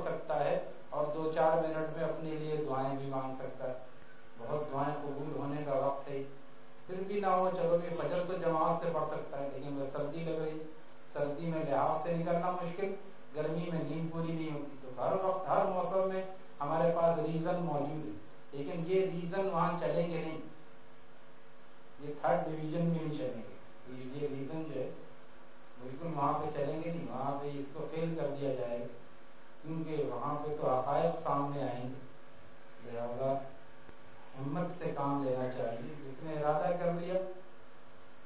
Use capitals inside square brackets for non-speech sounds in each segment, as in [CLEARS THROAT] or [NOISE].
پڑھ سکتا ہے اور دو چار منٹ میں اپنے لیے دعائیں بھی مانگ سکتا ہے۔ بہت دعائیں قبول ہونے کا وقت ہے۔ پھر بھی نہ ہو، چلو کہ فجر تو جماعت سے پڑھ سکتا ہے، لیکن سردی لگ رہی، سردی میں لحاظ سے نکلنا مشکل، گرمی میں نیند پوری نہیں ہوتی۔ تو ہر وقت، ہر موسم میں ہمارے پاس ریزن موجود ہے، لیکن یہ ریزن وہاں چلیں گے نہیں۔ یہ تھرڈ ڈویژن میں نہیں چلیں گے۔ یہ ریزن جو ہے، بالکل وہاں پہ چلیں گے نہیں، وہاں پہ اس کو فیل کر دیا جائے گا۔ کیونکہ وہاں پہ تو حقائق سامنے آئیں گے۔ لہٰذا ہمت سے کام لینا چاہیے۔ جس نے ارادہ کر لیا،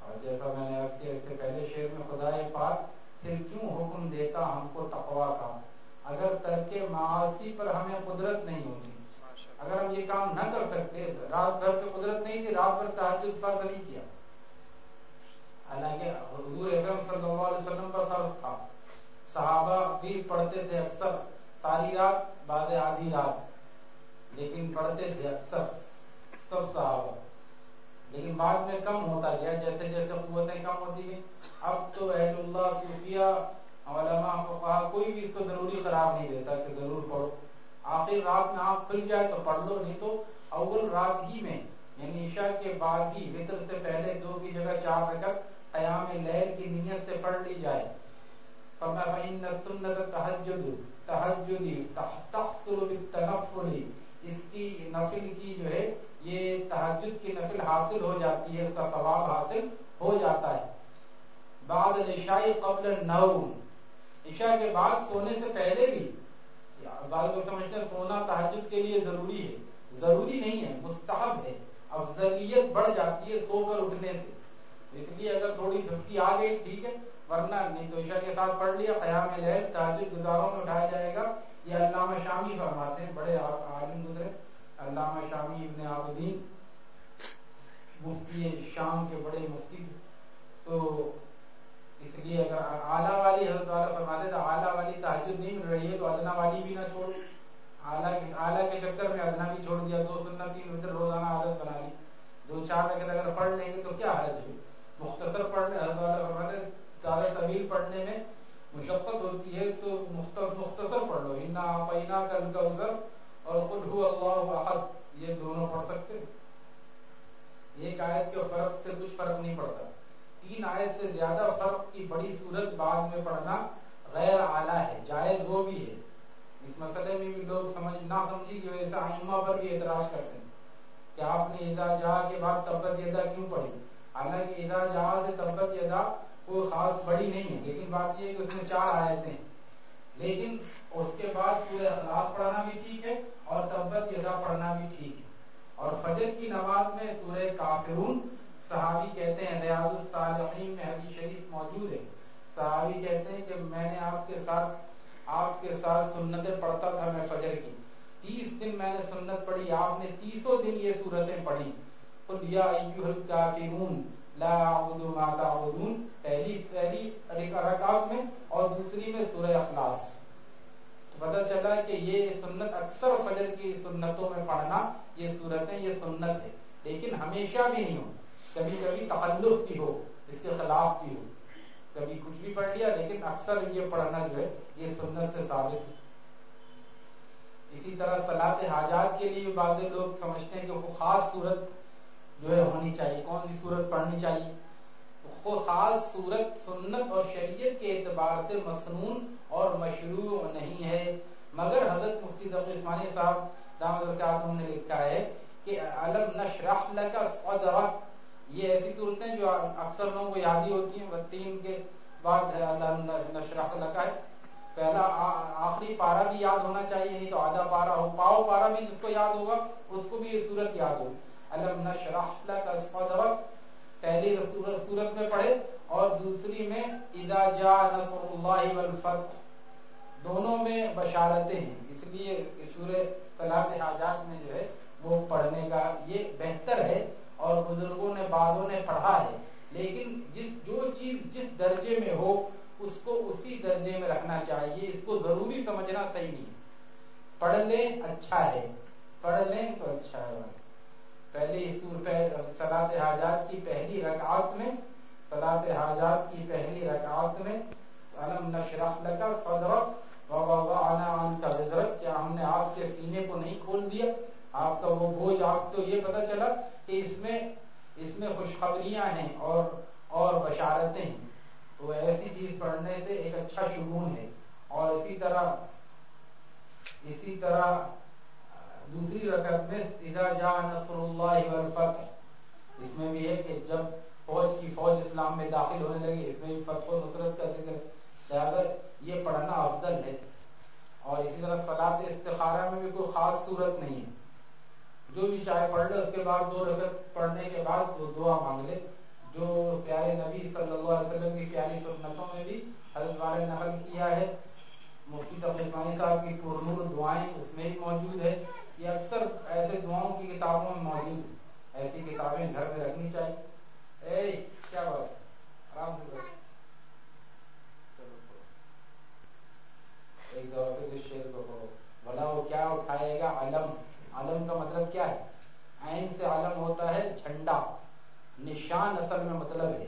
اور جیسا میں نے اس کے اس سے پہلے شعر میں خدا پاک پھر کیوں حکم دیتا ہم کو تقوا کا؟ اگر ترک معاشی پر ہمیں قدرت نہیں ہوتی، اگر ہم یہ کام نہ کر سکتے، رات بھر پہ قدرت نہیں تھی، رات بھر تحجد فرض نہیں کیا۔ حالانکہ حضور اکرم صلی اللہ علیہ وسلم کا فرض تھا۔ صحابہ بھی پڑھتے تھے اکثر، ساری رات، بعد آدھی رات۔ لیکن پڑھتے تھے اکثر، سب صحابہ۔ لیکن بعد میں کم ہوتا گیا، جیسے جیسے قوتیں کم ہوتی گئی اب تو اہل اللہ صوفیہ علماء فقہ کوئی بھی اس کو ضروری قرار نہیں دیتا کہ ضرور پڑھو۔ آخر رات میں آپ کھل جائے تو پڑھ لو، نہیں تو اول رات ہی میں یعنی عشاء کے بعد ہی، وطر سے پہلے دو کی جگہ چار رکعت قیام لیل کی نیت سے پڑھ لی جائے۔ فرمایا فإن السنة تحجد تحجدی تحصل بالتنفل. اس کی نفل کی جو ہے، یہ تحجد کی نفل حاصل ہو جاتی ہے، اس کا ثواب حاصل ہو جاتا ہے۔ بعد العشاء قبل النوم۔ عشاء کے بعد سونے سے پہلے بھی بعض لوگ سمجھتے ہیں سونا تحجد کے لیے ضروری ہے۔ ضروری نہیں ہے، مستحب ہے۔ افضلیت بڑھ جاتی ہے سو کر اٹھنے سے۔ اس لیے اگر تھوڑی جھپکی آ گئی، ٹھیک ہے ورنہ نہیں تو عشاء کے ساتھ پڑھ لیا، قیام لیل تحجد گزاروں میں اٹھایا جائے گا۔ یہ علامہ شامی فرماتے ہیں، بڑے عالم گزرے۔ علامہ شامی ابن عابدین، مفتی شام کے بڑے مفتی تھے۔ تو اس لیے اگر اعلیٰ والی حضرت والا فرماتے تو اعلیٰ والی تحجد نہیں مل رہی ہے، تو ادنا والی بھی نہ چھوڑو۔ اعلیٰ کے اعلیٰ کے چکر میں ادنا بھی چھوڑ دیا، دو سنت، تین وطر، روزانہ عادت بنا لی۔ دو چار رکعت اگر پڑھ لیں گے تو کیا حرج ہے؟ مختصر پڑھنے حضرت والا فرماتے زیادہ طویل پڑھنے میں مشقت ہوتی ہے، تو مختصر پڑھ لو۔ انا پینا کل کا ازر اور قل هو اللہ احد یہ دونوں پڑھ سکتے ایک آیت کے فرق سے کچھ فرق نہیں پڑتا۔ تین آیت سے زیادہ فرق کی بڑی صورت بعد میں پڑھنا غیر اعلیٰ ہے، جائز وہ بھی ہے۔ اس مسئلے میں بھی لوگ سمجھ نہ سمجھی کی وجہ سے آئمہ پر بھی اعتراض کرتے ہیں کہ آپ نے اذا جا کے بعد تبت یدا کیوں پڑھی؟ حالانکہ اذا جا سے تبت یدا کوئی خاص بڑی نہیں ہے، لیکن بات یہ ہے کہ اس میں چار آیتیں ہیں۔ لیکن اس کے بعد سورہ اخلاص پڑھنا بھی ٹھیک ہے اور تبت یدا پڑھنا بھی ٹھیک ہے۔ اور فجر کی نماز میں سورہ کافرون، صحابی کہتے ہیں، ریاض الصالحین میں حدیث شریف موجود ہے۔ صحابی کہتے ہیں کہ میں نے آپ کے ساتھ، آپ کے ساتھ سنتیں پڑھتا تھا میں فجر کی۔ تیس دن میں نے سنت پڑھی، آپ نے تیسوں دن یہ صورتیں پڑھی۔ قل یا ایوہ الکافرون لا اعبد ما تعبدون، پہلی پہلی رکعت میں اور دوسری میں سورہ اخلاص۔ تو پتہ چلا کہ یہ سنت اکثر فجر کی سنتوں میں پڑھنا، یہ صورتیں یہ سنت ہے۔ لیکن ہمیشہ بھی نہیں ہو، کبھی کبھی تخلف کی ہو، اس کے خلاف کی ہو۔ کبھی کچھ بھی پڑھ لیا، لیکن اکثر یہ پڑھنا جو ہے، یہ سنت سے ثابت ہے اسی طرح سلاد حاجات کے لیے بعض لوگ سمجھتے ہیں کہ وہ خاص صورت جو ہے ہونی چاہیے، کون سی صورت پڑھنی چاہیے؟ وہ خاص صورت سنت اور شریعت کے اعتبار سے مسنون اور مشروع نہیں ہے۔ مگر حضرت مفتی عثمانی صاحب دامد نے لکھا ہے کہ علم نشرح لکا صدرک۔ یہ ایسی صورتیں جو اکثر لوگوں کو یاد ہی ہوتی ہیں تین کے بعد نشرح لکا ہے۔ پہلا آخری پارا بھی یاد ہونا چاہیے نہیں تو آدھا پارا ہو، پاؤ پارا بھی جس کو یاد ہوگا، اس کو بھی یہ صورت یاد ہو علم نشرح لکا صدرک پہلی صورت میں پڑھے اور دوسری میں اذا جاء نصر اللہ والفتح. دونوں میں بشارتیں ہیں. اس لیے سورہ صلاح حاجات میں جو ہے وہ پڑھنے کا یہ بہتر ہے اور بزرگوں نے، بعضوں نے پڑھا ہے. لیکن جس جو چیز جس درجے میں ہو، اس کو اسی درجے میں رکھنا چاہیے. اس کو ضروری سمجھنا صحیح نہیں پڑھ لیں اچھا ہے. پڑھ لیں تو اچھا ہے۔ پہلی سلاد حاجات کی پہلی رکعت میں سلاد حاجات کی پہلی رکعت میں علم نشرح لکا صدرک ووضعنا عنک وزرک کیا ہم نے آپ کے سینے کو نہیں کھول دیا؟ آپ کا وہ بوجھ، آپ کو یہ پتا چلا کہ اس میں اس میں خوشخبریاں ہیں اور اور بشارتیں ہیں۔ تو ایسی چیز پڑھنے سے ایک اچھا شگون ہے۔ اور اسی طرح اسی طرح دوسری رکعت میں اذا جاء نصر اللہ والفتح، اس میں بھی ہے کہ جب فوج کی فوج اسلام میں داخل ہونے لگی، اس میں بھی فتح و نصرت کا ذکر لہذا یہ پڑھنا افضل ہے، اور اسی طرح سلاد استخارہ میں بھی کوئی خاص صورت نہیں ہے۔ جو بھی چاہے پڑھ لے، اس کے بعد دو رکعت پڑھنے کے بعد وہ دعا مانگ لے۔ جو پیارے نبی صلی اللہ علیہ وسلم کی پیاری سنتوں میں بھی حضرت والے نقل کیا ہے۔ مفتی تقیمانی صاحب کی پرنور دعائیں اس میں بھی موجود ہے یہ اکثر ایسے دعاؤں کی کتابوں میں موجود ایسی کتابیں گھر میں رکھنی چاہیے۔ اے، کیا بات آرام سے ایک دفعہ پھر اس شعر کو پڑھو بھلا وہ کیا اٹھائے گا؟ علم۔ علم کا مطلب کیا ہے؟ عین سے علم ہوتا ہے، جھنڈا۔ نشان اصل میں مطلب ہے۔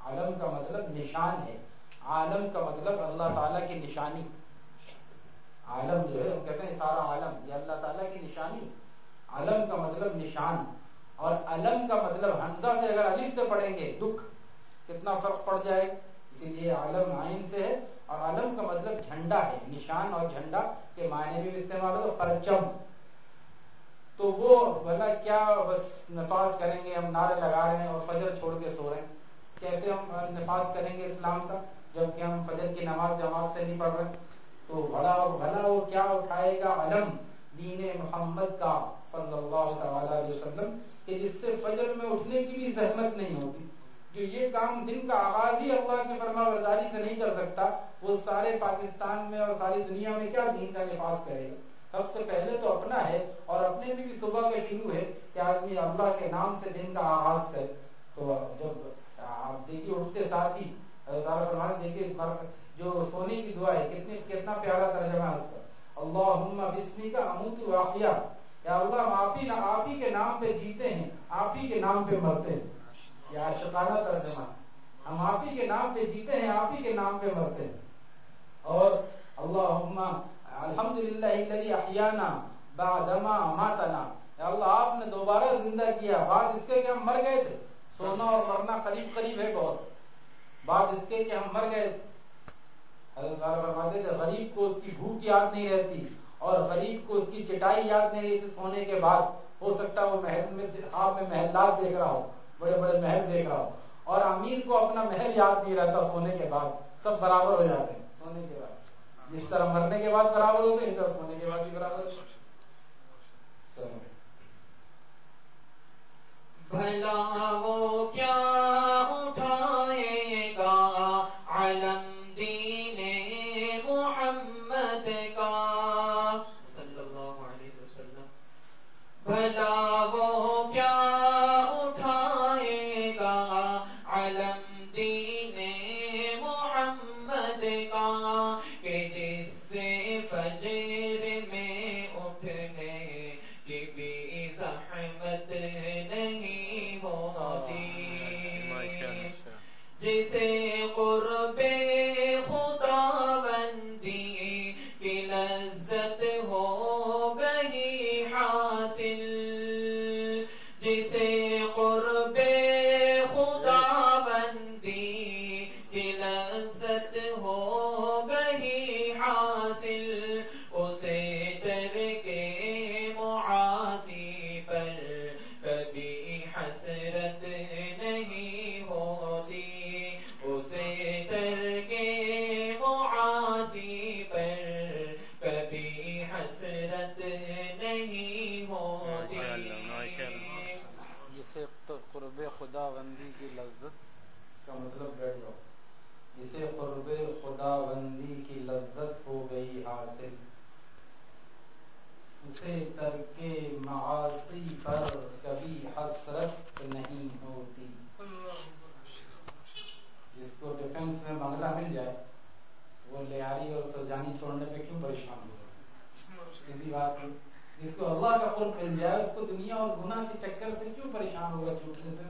عالم کا مطلب نشان ہے۔ عالم کا مطلب اللہ تعالیٰ کی نشانی۔ عالم جو ہے، ہم کہتے ہیں سارا عالم، یہ اللہ تعالیٰ کی نشانی علم کا مطلب نشان۔ اور علم کا مطلب حمزہ سے اگر علم سے پڑھیں گے، دکھ، کتنا فرق پڑ جائے؟ اسی لیے عالم آئین سے ہے۔ اور علم کا مطلب جھنڈا ہے، نشان اور جھنڈا کے معنی بھی استعمال ہو پرچم۔ تو وہ بھلا کیا بس نفاذ کریں گے؟ ہم نعرے لگا رہے ہیں اور فجر چھوڑ کے سو رہے ہیں۔ کیسے ہم نفاذ کریں گے اسلام کا؟ جبکہ ہم فجر کی نماز جماعت سے نہیں پڑھ رہے۔ تو بڑا اور بھلا وہ کیا اٹھائے گا علم دین محمد کا صلی اللہ تعالی علیہ وسلم کہ جس سے فجر میں اٹھنے کی بھی زحمت نہیں ہوتی۔ جو یہ کام دن کا آغاز ہی اللہ کی فرما برداری سے نہیں کر سکتا وہ سارے پاکستان میں اور ساری دنیا میں کیا دین کا نفاذ کرے گا؟ سب سے پہلے تو اپنا ہے اور اپنے بھی, بھی صبح کا شروع ہے کہ آدمی اللہ کے نام سے دن کا آغاز کرے۔ تو جب آپ دیکھیے اٹھتے ساتھ ہی دیکھیے جو سونے کی دعا ہے، کتنی کتنا پیارا ترجمہ ہے اس کا۔ اللہ بسمی کا اموت واقعہ۔ یا اللہ، ہم آپ ہی آپ ہی کے نام پہ جیتے ہیں، آپ ہی کے نام پہ مرتے ہیں۔ یا شکانہ ترجمہ ہم آپ ہی کے نام پہ جیتے ہیں، آپ ہی کے نام پہ مرتے ہیں۔ اور اللہ الحمد للہ احیانا بعدما ماتنا۔ یا اللہ، آپ نے دوبارہ زندہ کیا، بعد اس کے کہ ہم مر گئے تھے۔ سونا اور مرنا قریب قریب ہے بہت۔ بعد اس کے کہ ہم مر گئے۔ تھے فرماتے تھے غریب کو اس کی بھوک یاد نہیں رہتی اور غریب کو اس کی چٹائی یاد نہیں رہتی، سونے کے بعد ہو سکتا وہ محل میں آپ میں محلات دیکھ رہا ہو، بڑے بڑے محل دیکھ رہا ہو، اور امیر کو اپنا محل یاد نہیں رہتا سونے کے بعد، سب برابر ہو جاتے ہیں، سونے کے بعد۔ جس طرح مرنے کے بعد برابر ہوتے ہیں طرح سونے کے بعد بھی برابر ہوتے بھلا وہ کیا اٹھائے؟ خدا بندی کی لذت کا مطلب بیٹھ جاؤ۔ جسے قرب خدا بندی کی لذت ہو گئی حاصل، اسے ترک معاشی پر کبھی حسرت نہیں ہوتی۔ جس کو ڈیفینس میں بنگلہ مل جائے، وہ لیاری اور سجانی چھوڑنے پہ کیوں پریشان ہو؟ اسی بات جس کو اللہ کا قرب مل جائے اس کو دنیا اور گناہ کے چکر سے کیوں پریشان ہوگا چھوٹنے سے؟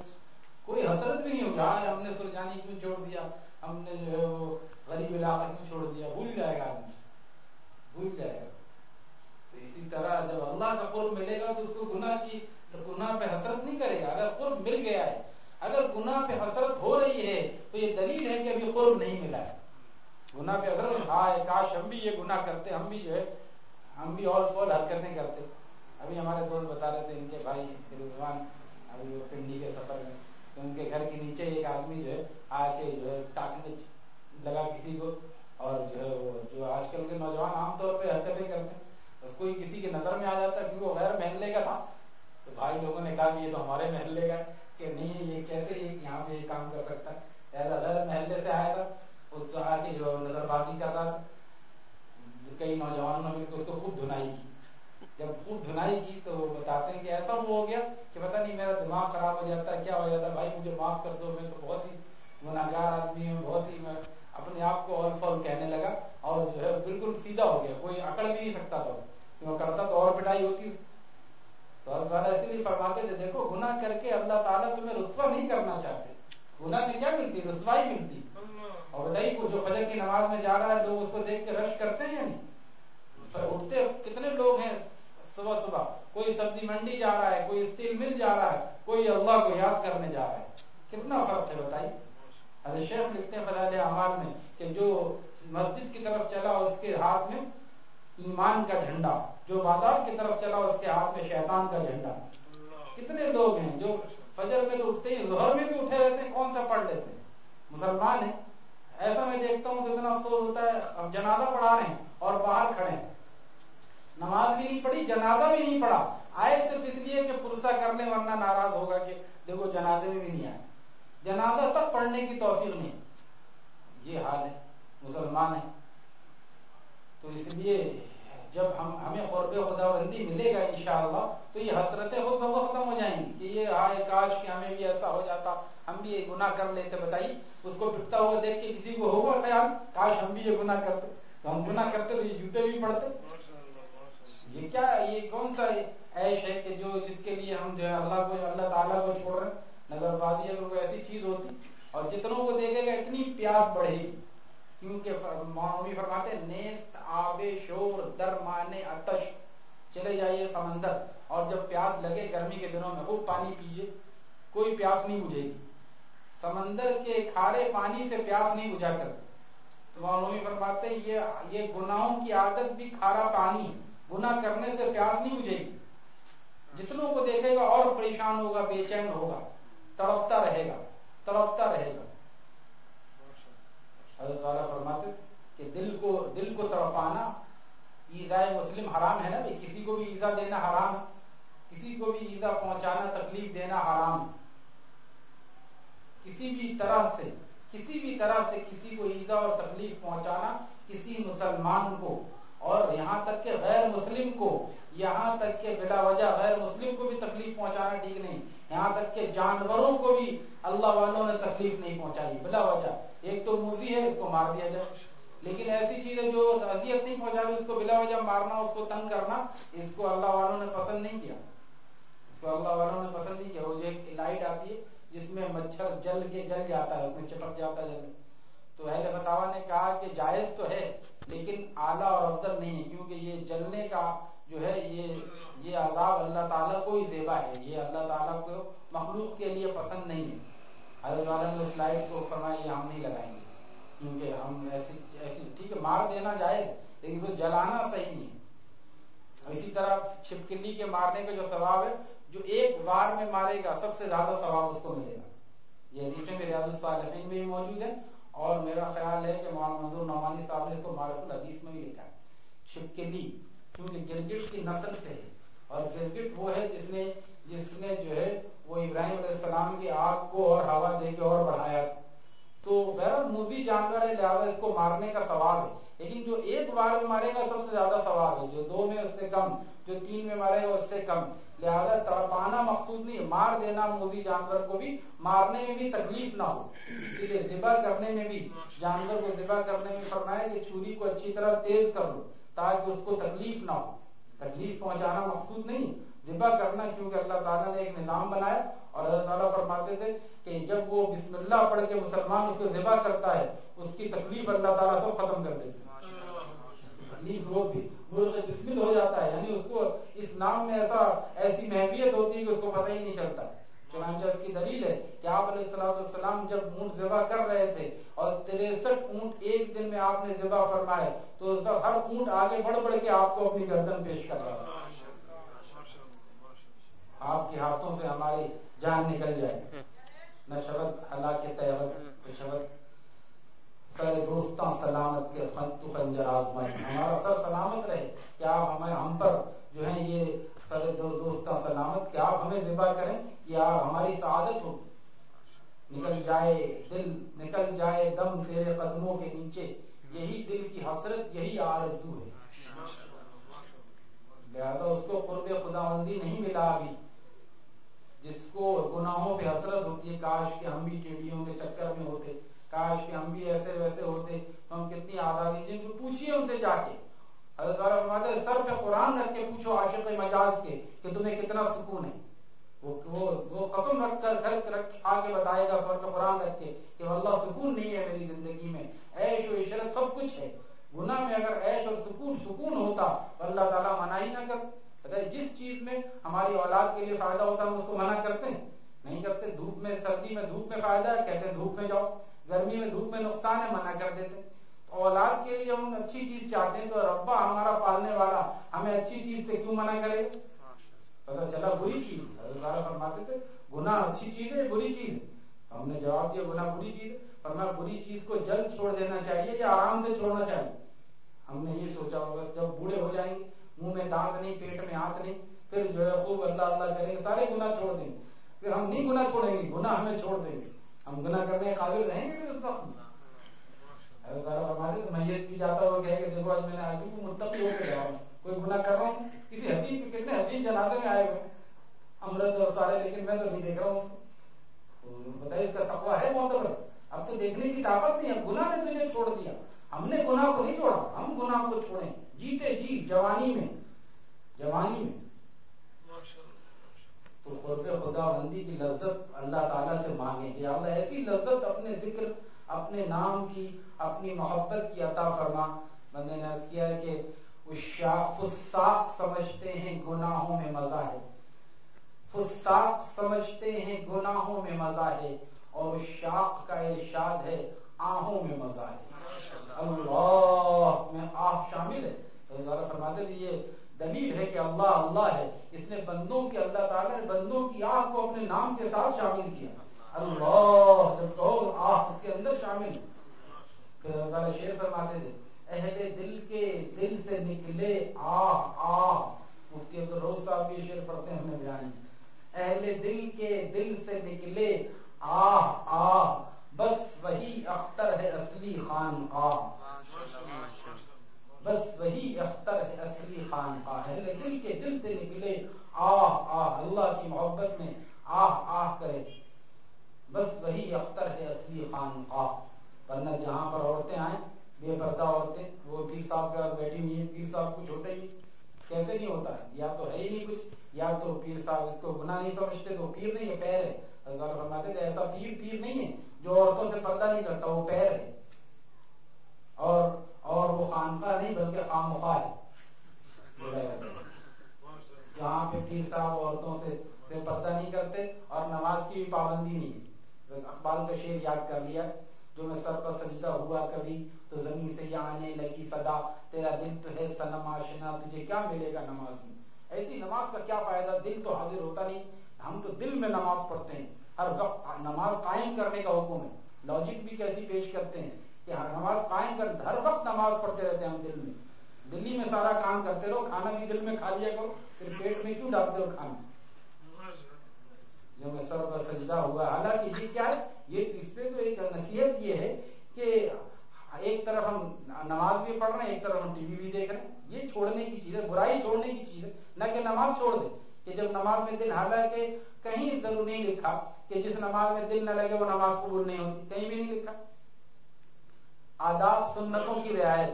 کوئی حسرت بھی نہیں ہوگا ہم نے سرجانی کیوں چھوڑ دیا؟ ہم نے جو ہے وہ غریب علاقہ کیوں چھوڑ دیا؟ بھول جائے گا آدمی، بھول جائے گا۔ تو اسی طرح جب اللہ کا قرب ملے گا تو اس کو گناہ کی گناہ پہ حسرت نہیں کرے گا۔ اگر قرب مل گیا ہے، اگر گناہ پہ حسرت ہو رہی ہے، تو یہ دلیل ہے کہ ابھی قرب نہیں ملا ہے۔ گناہ پہ حسرت ہاں کاش ہم بھی یہ گناہ کرتے، ہم بھی جو ہے ہم بھی اور فول حرکتیں کرتے۔ ابھی ہمارے دوست بتا رہے تھے ان کے بھائی رضوان ابھی وہ پنڈی کے سفر میں۔ ان کے گھر کے نیچے ایک آدمی جو ہے، آ کے جو ہے ٹاکنے لگا کسی کو اور جو ہے وہ جو آج کل کے نوجوان عام طور پہ حرکتیں کرتے ہیں۔ بس کوئی کسی کی نظر میں آ جاتا ہے کیونکہ وہ غیر محلے کا تھا۔ تو بھائی لوگوں نے کہا کہ یہ تو ہمارے محلے کا ہے۔ کہ نہیں، یہ کیسے یہ یہاں پہ یہ کام کر سکتا ہے؟ ایسا غیر محلے سے آیا تھا۔ اس کو آ کے جو نظر بازی کر رہا تھا۔ کئی نوجوانوں نے اس کو خوب دھنائی کی۔ جب خوب دھنائی کی تو وہ بتاتے ہیں کہ ایسا وہ ہو گیا کہ پتہ نہیں میرا دماغ خراب ہو جاتا ہے، کیا ہو جاتا ہے؟ بھائی مجھے معاف کر دو، میں تو بہت ہی گناگار آدمی ہوں، بہت ہی میں اپنے آپ کو اور فول کہنے لگا اور جو ہے بالکل سیدھا ہو گیا، کوئی اکڑ بھی نہیں سکتا تھا۔ وہ کرتا تو اور پٹائی ہوتی۔ تو اللہ تعالیٰ اسی لیے فرماتے تھے دیکھو، گناہ کر کے اللہ تعالیٰ تمہیں رسوا نہیں کرنا چاہتے۔ گناہ میں کیا ملتی رسوائی ملتی اور بتائیے جو فجر کی نماز میں جا رہا ہے لوگ اس کو دیکھ کے رش کرتے ہیں نہیں؟ اٹھتے کتنے لوگ ہیں صبح صبح؟ کوئی سبزی منڈی جا رہا ہے کوئی اسٹیل مل جا رہا ہے کوئی اللہ کو یاد کرنے جا رہا ہے۔ کتنا فرق ہے بتائیے؟ حضرت شیخ لکھتے ہیں فضائل اعمال میں کہ جو مسجد کی طرف چلا اس کے ہاتھ میں ایمان کا جھنڈا جو بازار کی طرف چلا اس کے ہاتھ میں شیطان کا جھنڈا۔ کتنے لوگ ہیں جو فجر میں تو اٹھتے ہیں، ظہر میں بھی اٹھے رہتے ہیں، کون سا پڑھ لیتے ہیں؟ مسلمان ہیں۔ ایسا میں دیکھتا ہوں تو اتنا افسوس ہوتا ہے، اب جنازہ پڑھا رہے ہیں اور باہر کھڑے ہیں۔ نماز بھی نہیں پڑھی، جنازہ بھی نہیں پڑھا۔ آئے صرف اس لیے کہ پرسا کر لیں ورنہ ناراض ہوگا کہ دیکھو جنازے میں بھی نہیں آئے۔ جنازہ تک پڑھنے کی توفیق نہیں۔ یہ حال ہے، مسلمان ہے تو اس لیے جب ہم، ہمیں قرب خدا بندی ملے گا انشاءاللہ تو یہ حسرتیں خود بخود ختم ہو جائیں گی کہ یہ ہائے کاش کہ ہمیں بھی ایسا ہو جاتا، ہم بھی یہ گناہ کر لیتے، بتائیے، اس کو پٹتا ہوا دیکھ کے کسی کو ہوگا خیال؟ کاش ہم بھی یہ گناہ کرتے۔ تو ہم گناہ کرتے تو یہ جوتے بھی پڑتے۔ یہ کیا یہ کون سا عیش ہے کہ جو جس کے لیے ہم جو ہے اللہ کو، اللہ تعالیٰ کو چھوڑ رہے ہیں؟ نظر بازی اگر کوئی ایسی چیز ہوتی اور جتنوں کو دیکھے گا اتنی پیاس بڑھے گی۔ کیونکہ مولوی فرماتے نیست آب شور در مانے اتش۔ چلے جائیے سمندر۔ اور جب پیاس لگے گرمی کے دنوں میں، خوب پانی پیجئے، کوئی پیاس نہیں بجھے گی۔ سمندر کے کھارے پانی سے پیاس نہیں بجھا کرتے تو مولوی فرماتے ہیں، یہ یہ گناہوں کی عادت بھی کھارا پانی گناہ کرنے سے پیاس نہیں بجھے گی۔ جتنوں کو دیکھے گا، اور پریشان ہوگا، بے چین ہوگا۔ تڑپتا رہے گا، تڑپتا رہے گا۔ حضرت والا فرماتے کہ دل کو دل کو تڑپانا ایزا مسلم حرام ہے نا بھی کسی کو بھی ایزا دینا حرام ہے۔ کسی کو بھی ایزا پہنچانا، تکلیف دینا حرام ہے۔ کسی بھی طرح سے، کسی بھی طرح سے کسی کو ایزا اور تکلیف پہنچانا کسی مسلمان کو اور یہاں تک کہ غیر مسلم کو، یہاں تک کہ بلا وجہ غیر مسلم کو بھی تکلیف پہنچانا ٹھیک نہیں۔ یہاں تک کہ جانوروں کو بھی اللہ والوں نے تکلیف نہیں پہنچائی، بلا وجہ۔ ایک تو موزی ہے، اس کو مار دیا جائے۔ لیکن ایسی چیزیں جو اذیت نہیں پہنچا رہی، اس کو بلا وجہ مارنا، اس کو تنگ کرنا، اس کو اللہ والوں نے پسند نہیں کیا۔ اس کو اللہ والوں نے پسند نہیں کیا وہ جو ایک لائٹ آتی ہے، جس میں مچھر جل کے جل جاتا ہے، اس میں چپک جاتا ہے جل تو اہل فتوا نے کہا کہ جائز تو ہے، لیکن اعلیٰ اور افضل نہیں ہے، کیونکہ یہ جلنے کا جو ہے، یہ یہ عذاب اللہ تعالیٰ کو ہی زیبا ہے. یہ اللہ تعالیٰ کو مخلوق کے لیے پسند نہیں ہے. حضرت والا نے اس لائٹ کو فرمایا، یہ ہم نہیں لگائیں گے. کیونکہ ہم ایسی ایسی، ٹھیک ہے، مار دینا جائے لیکن اس کو جلانا صحیح نہیں ہے. اسی طرح چھپکلی کے مارنے کا جو ثواب ہے جو ایک بار میں مارے گا، سب سے زیادہ ثواب اس کو ملے گا۔ یہ حدیث میں ریاض الصالحین میں بھی موجود ہے اور میرا خیال ہے کہ مولانا منظور نعمانی صاحب نے اس کو معرف الحدیث میں بھی لکھا ہے۔ چھپکلی، کیونکہ گرگٹ کی نسل سے ہے۔ اور گرگٹ وہ ہے جس نے جس نے جو ہے وہ ابراہیم علیہ السلام کی آگ کو اور ہوا دے کے اور بڑھایا۔ تو بہرحال موزی جانور ہے، لہٰذا اس کو مارنے کا سوال ہے۔ لیکن جو ایک بار میں مارے گا، سب سے زیادہ سوال ہے۔ جو دو میں اس سے کم، جو تین میں مارے گا، اس سے کم۔ لہذا تڑپانا مقصود نہیں مار دینا موزی جانور کو بھی، مارنے میں بھی تکلیف نہ ہو۔ اسی لیے ذبح کرنے میں بھی، جانور کو ذبح کرنے میں فرمایا کہ چھری کو اچھی طرح تیز کر لو تاکہ اس کو تکلیف نہ ہو۔ تکلیف پہنچانا مقصود نہیں ذبح کرنا کیونکہ اللہ تعالیٰ نے ایک نظام بنایا اور اللہ تعالیٰ فرماتے تھے کہ جب وہ بسم اللہ پڑھ کے مسلمان اس کو ذبح کرتا ہے، اس کی تکلیف اللہ تعالیٰ تو ختم کر دیتے تکلیف وہ بھی، وہ بسمل ہو جاتا ہے یعنی اس کو اس نام میں ایسا، ایسی محبیت ہوتی ہے کہ اس کو پتہ ہی نہیں چلتا۔ چنانچہ اس کی دلیل ہے کہ آپ علیہ السلام السلام جب اونٹ ذبح کر رہے تھے اور تریسٹھ اونٹ ایک دن میں آپ نے ذبح فرمائے، تو ہر اونٹ آگے بڑھ بڑھ کے آپ کو اپنی گردن پیش کر رہا تھا آپ کے ہاتھوں سے ہماری جان نکل جائے۔ نہ شبد اللہ کے تہبت شبد سر دوستاں سلامت کے فن تو خنجر آزمائے ہمارا سر سلامت رہے کہ آپ ہمیں ہم پر جو ہے یہ سر دوستاں سلامت کہ آپ ہمیں ذبح کریں کہ آپ ہماری سعادت ہو نکل جائے دل، نکل جائے دم تیرے قدموں کے نیچے۔ یہی دل کی حسرت، یہی آرزو ہے۔ لہذا اس کو قرب خدا بندی نہیں ملا ابھی۔ جس کو گناہوں پہ حسرت ہوتی ہے، کاش کہ ہم بھی ٹیڈیوں کے چکر میں ہوتے۔ کاش کہ ہم بھی ایسے ویسے ہوتے، تو ہم کتنی آزادی جن کو پوچھیے ان سے جا کے۔ حضرت فرماتے سر پہ قرآن رکھ کے پوچھو عاشق مجاز کے کہ تمہیں کتنا سکون ہے۔ وہ وہ وہ قسم رکھ کر گھر رکھ آ کے بتائے گا سر پہ قرآن رکھ کے کہ اللہ سکون نہیں ہے میری زندگی میں۔ عیش و عشرت سب کچھ ہے۔ گناہ میں اگر عیش اور سکون سکون ہوتا تو اللہ تعالیٰ منع ہی نہ کرتا۔ جس چیز میں ہماری اولاد کے لیے فائدہ ہوتا ہے ہم اس کو منع کرتے ہیں؟ نہیں کرتے۔ دھوپ میں، سردی میں دھوپ میں فائدہ ہے، کہتے ہیں دھوپ میں جاؤ۔ گرمی میں دھوپ میں نقصان ہے، منع کر دیتے اولاد کے لیے ہم اچھی چیز چاہتے ہیں تو ربا ہمارا پالنے والا ہمیں اچھی چیز سے کیوں منع کرے؟ پتا چلا بری چیز۔ فرماتے تھے، گناہ اچھی چیز ہے بری چیز ہے؟ ہم نے جواب دیا، گناہ بری چیز فرمایا بری چیز کو جلد چھوڑ دینا چاہیے یا آرام سے چھوڑنا چاہیے؟ ہم نے یہ سوچا ہوگا جب بوڑھے ہو جائیں گے، منہ میں دانت نہیں، پیٹ میں ہاتھ نہیں، پھر جو ہے خوب اللہ اللہ کریں گے، سارے گناہ چھوڑ دیں گے۔ پھر ہم نہیں گناہ چھوڑیں گے، گناہ ہمیں چھوڑ دیں گے۔ ہم گناہ کرنے قابل رہیں گے پھر اس وقت؟ میت بھی جاتا ہو کہ دیکھو آج میں نے آج بھی متقی ہو کے جا ہوں۔ کوئی گناہ کر رہا ہوں؟ کسی حسین کتنے حسین جنازے میں آئے ہوئے امرت اور سارے، لیکن میں تو نہیں دیکھ رہا ہوں۔ تو بتائیے، اس کا تقوی ہے معتبر اب تو دیکھنے کی طاقت نہیں ہے گناہ نے تجھے چھوڑ دیا۔ ہم نے گناہ کو نہیں چھوڑا، ہم گناہ کو چھوڑیں۔ جیتے جی جوانی میں جوانی میں۔ تو قرب خدا بندی کی لذت اللہ تعالیٰ سے مانگے کہ اللہ ایسی لذت اپنے ذکر اپنے نام کی اپنی محبت کی عطا فرما۔ بندے نے عرض کیا ہے کہ فساق سمجھتے ہیں گناہوں میں مزہ ہے۔ فساق سمجھتے ہیں گناہوں میں مزہ ہے۔ اور شاق کا ارشاد ہے آہوں میں مزہ ہے۔ اللہ میں آہ شامل ہے۔ فرماتے تھے یہ دلیل ہے کہ اللہ اللہ ہے۔ اس نے بندوں کے اللہ تعالیٰ نے بندوں کی آہ کو اپنے نام کے ساتھ شامل کیا۔ اللہ، جب کہو آہ اس کے اندر شامل۔ پھر شیر فرماتے تھے، اہل دل کے دل سے نکلے آہ آہ مفتی عبد الروز صاحب یہ شیر پڑھتے ہیں، ہمیں بیان اہل دل کے دل سے نکلے آہ آہ بس وہی اختر ہے اصلی خان آہ بس وہی اختر ہے، اصلی خان کا ہے دل کے دل سے نکلے، آہ آہ، اللہ کی محبت میں آہ آہ کرے۔ بس وہی اختر ہے، اصلی خان کا ورنہ جہاں پر عورتیں آئیں، بے پردہ عورتیں، وہ پیر صاحب کے پاس بیٹھی ہوئی ہیں، پیر صاحب کچھ ہوتا ہی کیسے نہیں ہوتا؟ یا تو ہے ہی نہیں کچھ، یا تو پیر صاحب اس کو گناہ نہیں سمجھتے، تو پیر نہیں ہے، پیر ہے۔ فرماتے تھے ایسا پیر پیر نہیں ہے، جو عورتوں سے پردہ نہیں کرتا، وہ پیر ہے۔ اور اور وہ خانقاہ نہیں بلکہ خام ہے۔ جہاں پہ پیر صاحب عورتوں سے سے پردہ نہیں کرتے اور نماز کی بھی پابندی نہیں ہے۔ اقبال کا شعر یاد کر لیا، جو میں سر پر سجدہ ہوا کبھی، تو زمین سے یہ آنے لگی صدا، تیرا دل تو ہے سنم آشنا، تجھے کیا ملے گا نماز میں؟ ایسی نماز کا کیا فائدہ؟ دل تو حاضر ہوتا نہیں۔ ہم تو دل میں نماز پڑھتے ہیں۔ ہر وقت نماز قائم کرنے کا حکم ہے۔ لاجک بھی کیسی پیش کرتے ہیں؟ کہ نماز قائم کر ہر وقت نماز پڑھتے رہتے ہیں ہم دل میں۔ دلی میں سارا کام کرتے رہو، کھانا بھی دل میں کھا لیا کرو، پھر پیٹ میں کیوں ڈالتے ہو کھانا؟ جو میں سر پر سجدہ ہوا، حالانکہ یہ کیا ہے؟ یہ اس پہ تو ایک نصیحت یہ ہے کہ ایک طرف ہم نماز بھی پڑھ رہے ہیں، ایک طرف ہم ٹی وی بھی دیکھ رہے ہیں۔ یہ چھوڑنے کی چیز ہے، برائی چھوڑنے کی چیز ہے۔ نہ کہ نماز چھوڑ دے کہ جب نماز میں دل، حالانکہ کہیں ضرور نہیں لکھا کہ جس نماز میں دل نہ لگے وہ نماز قبول نہیں ہوتی، کہیں بھی نہیں لکھا۔ آداب سنتوں کی رعایت۔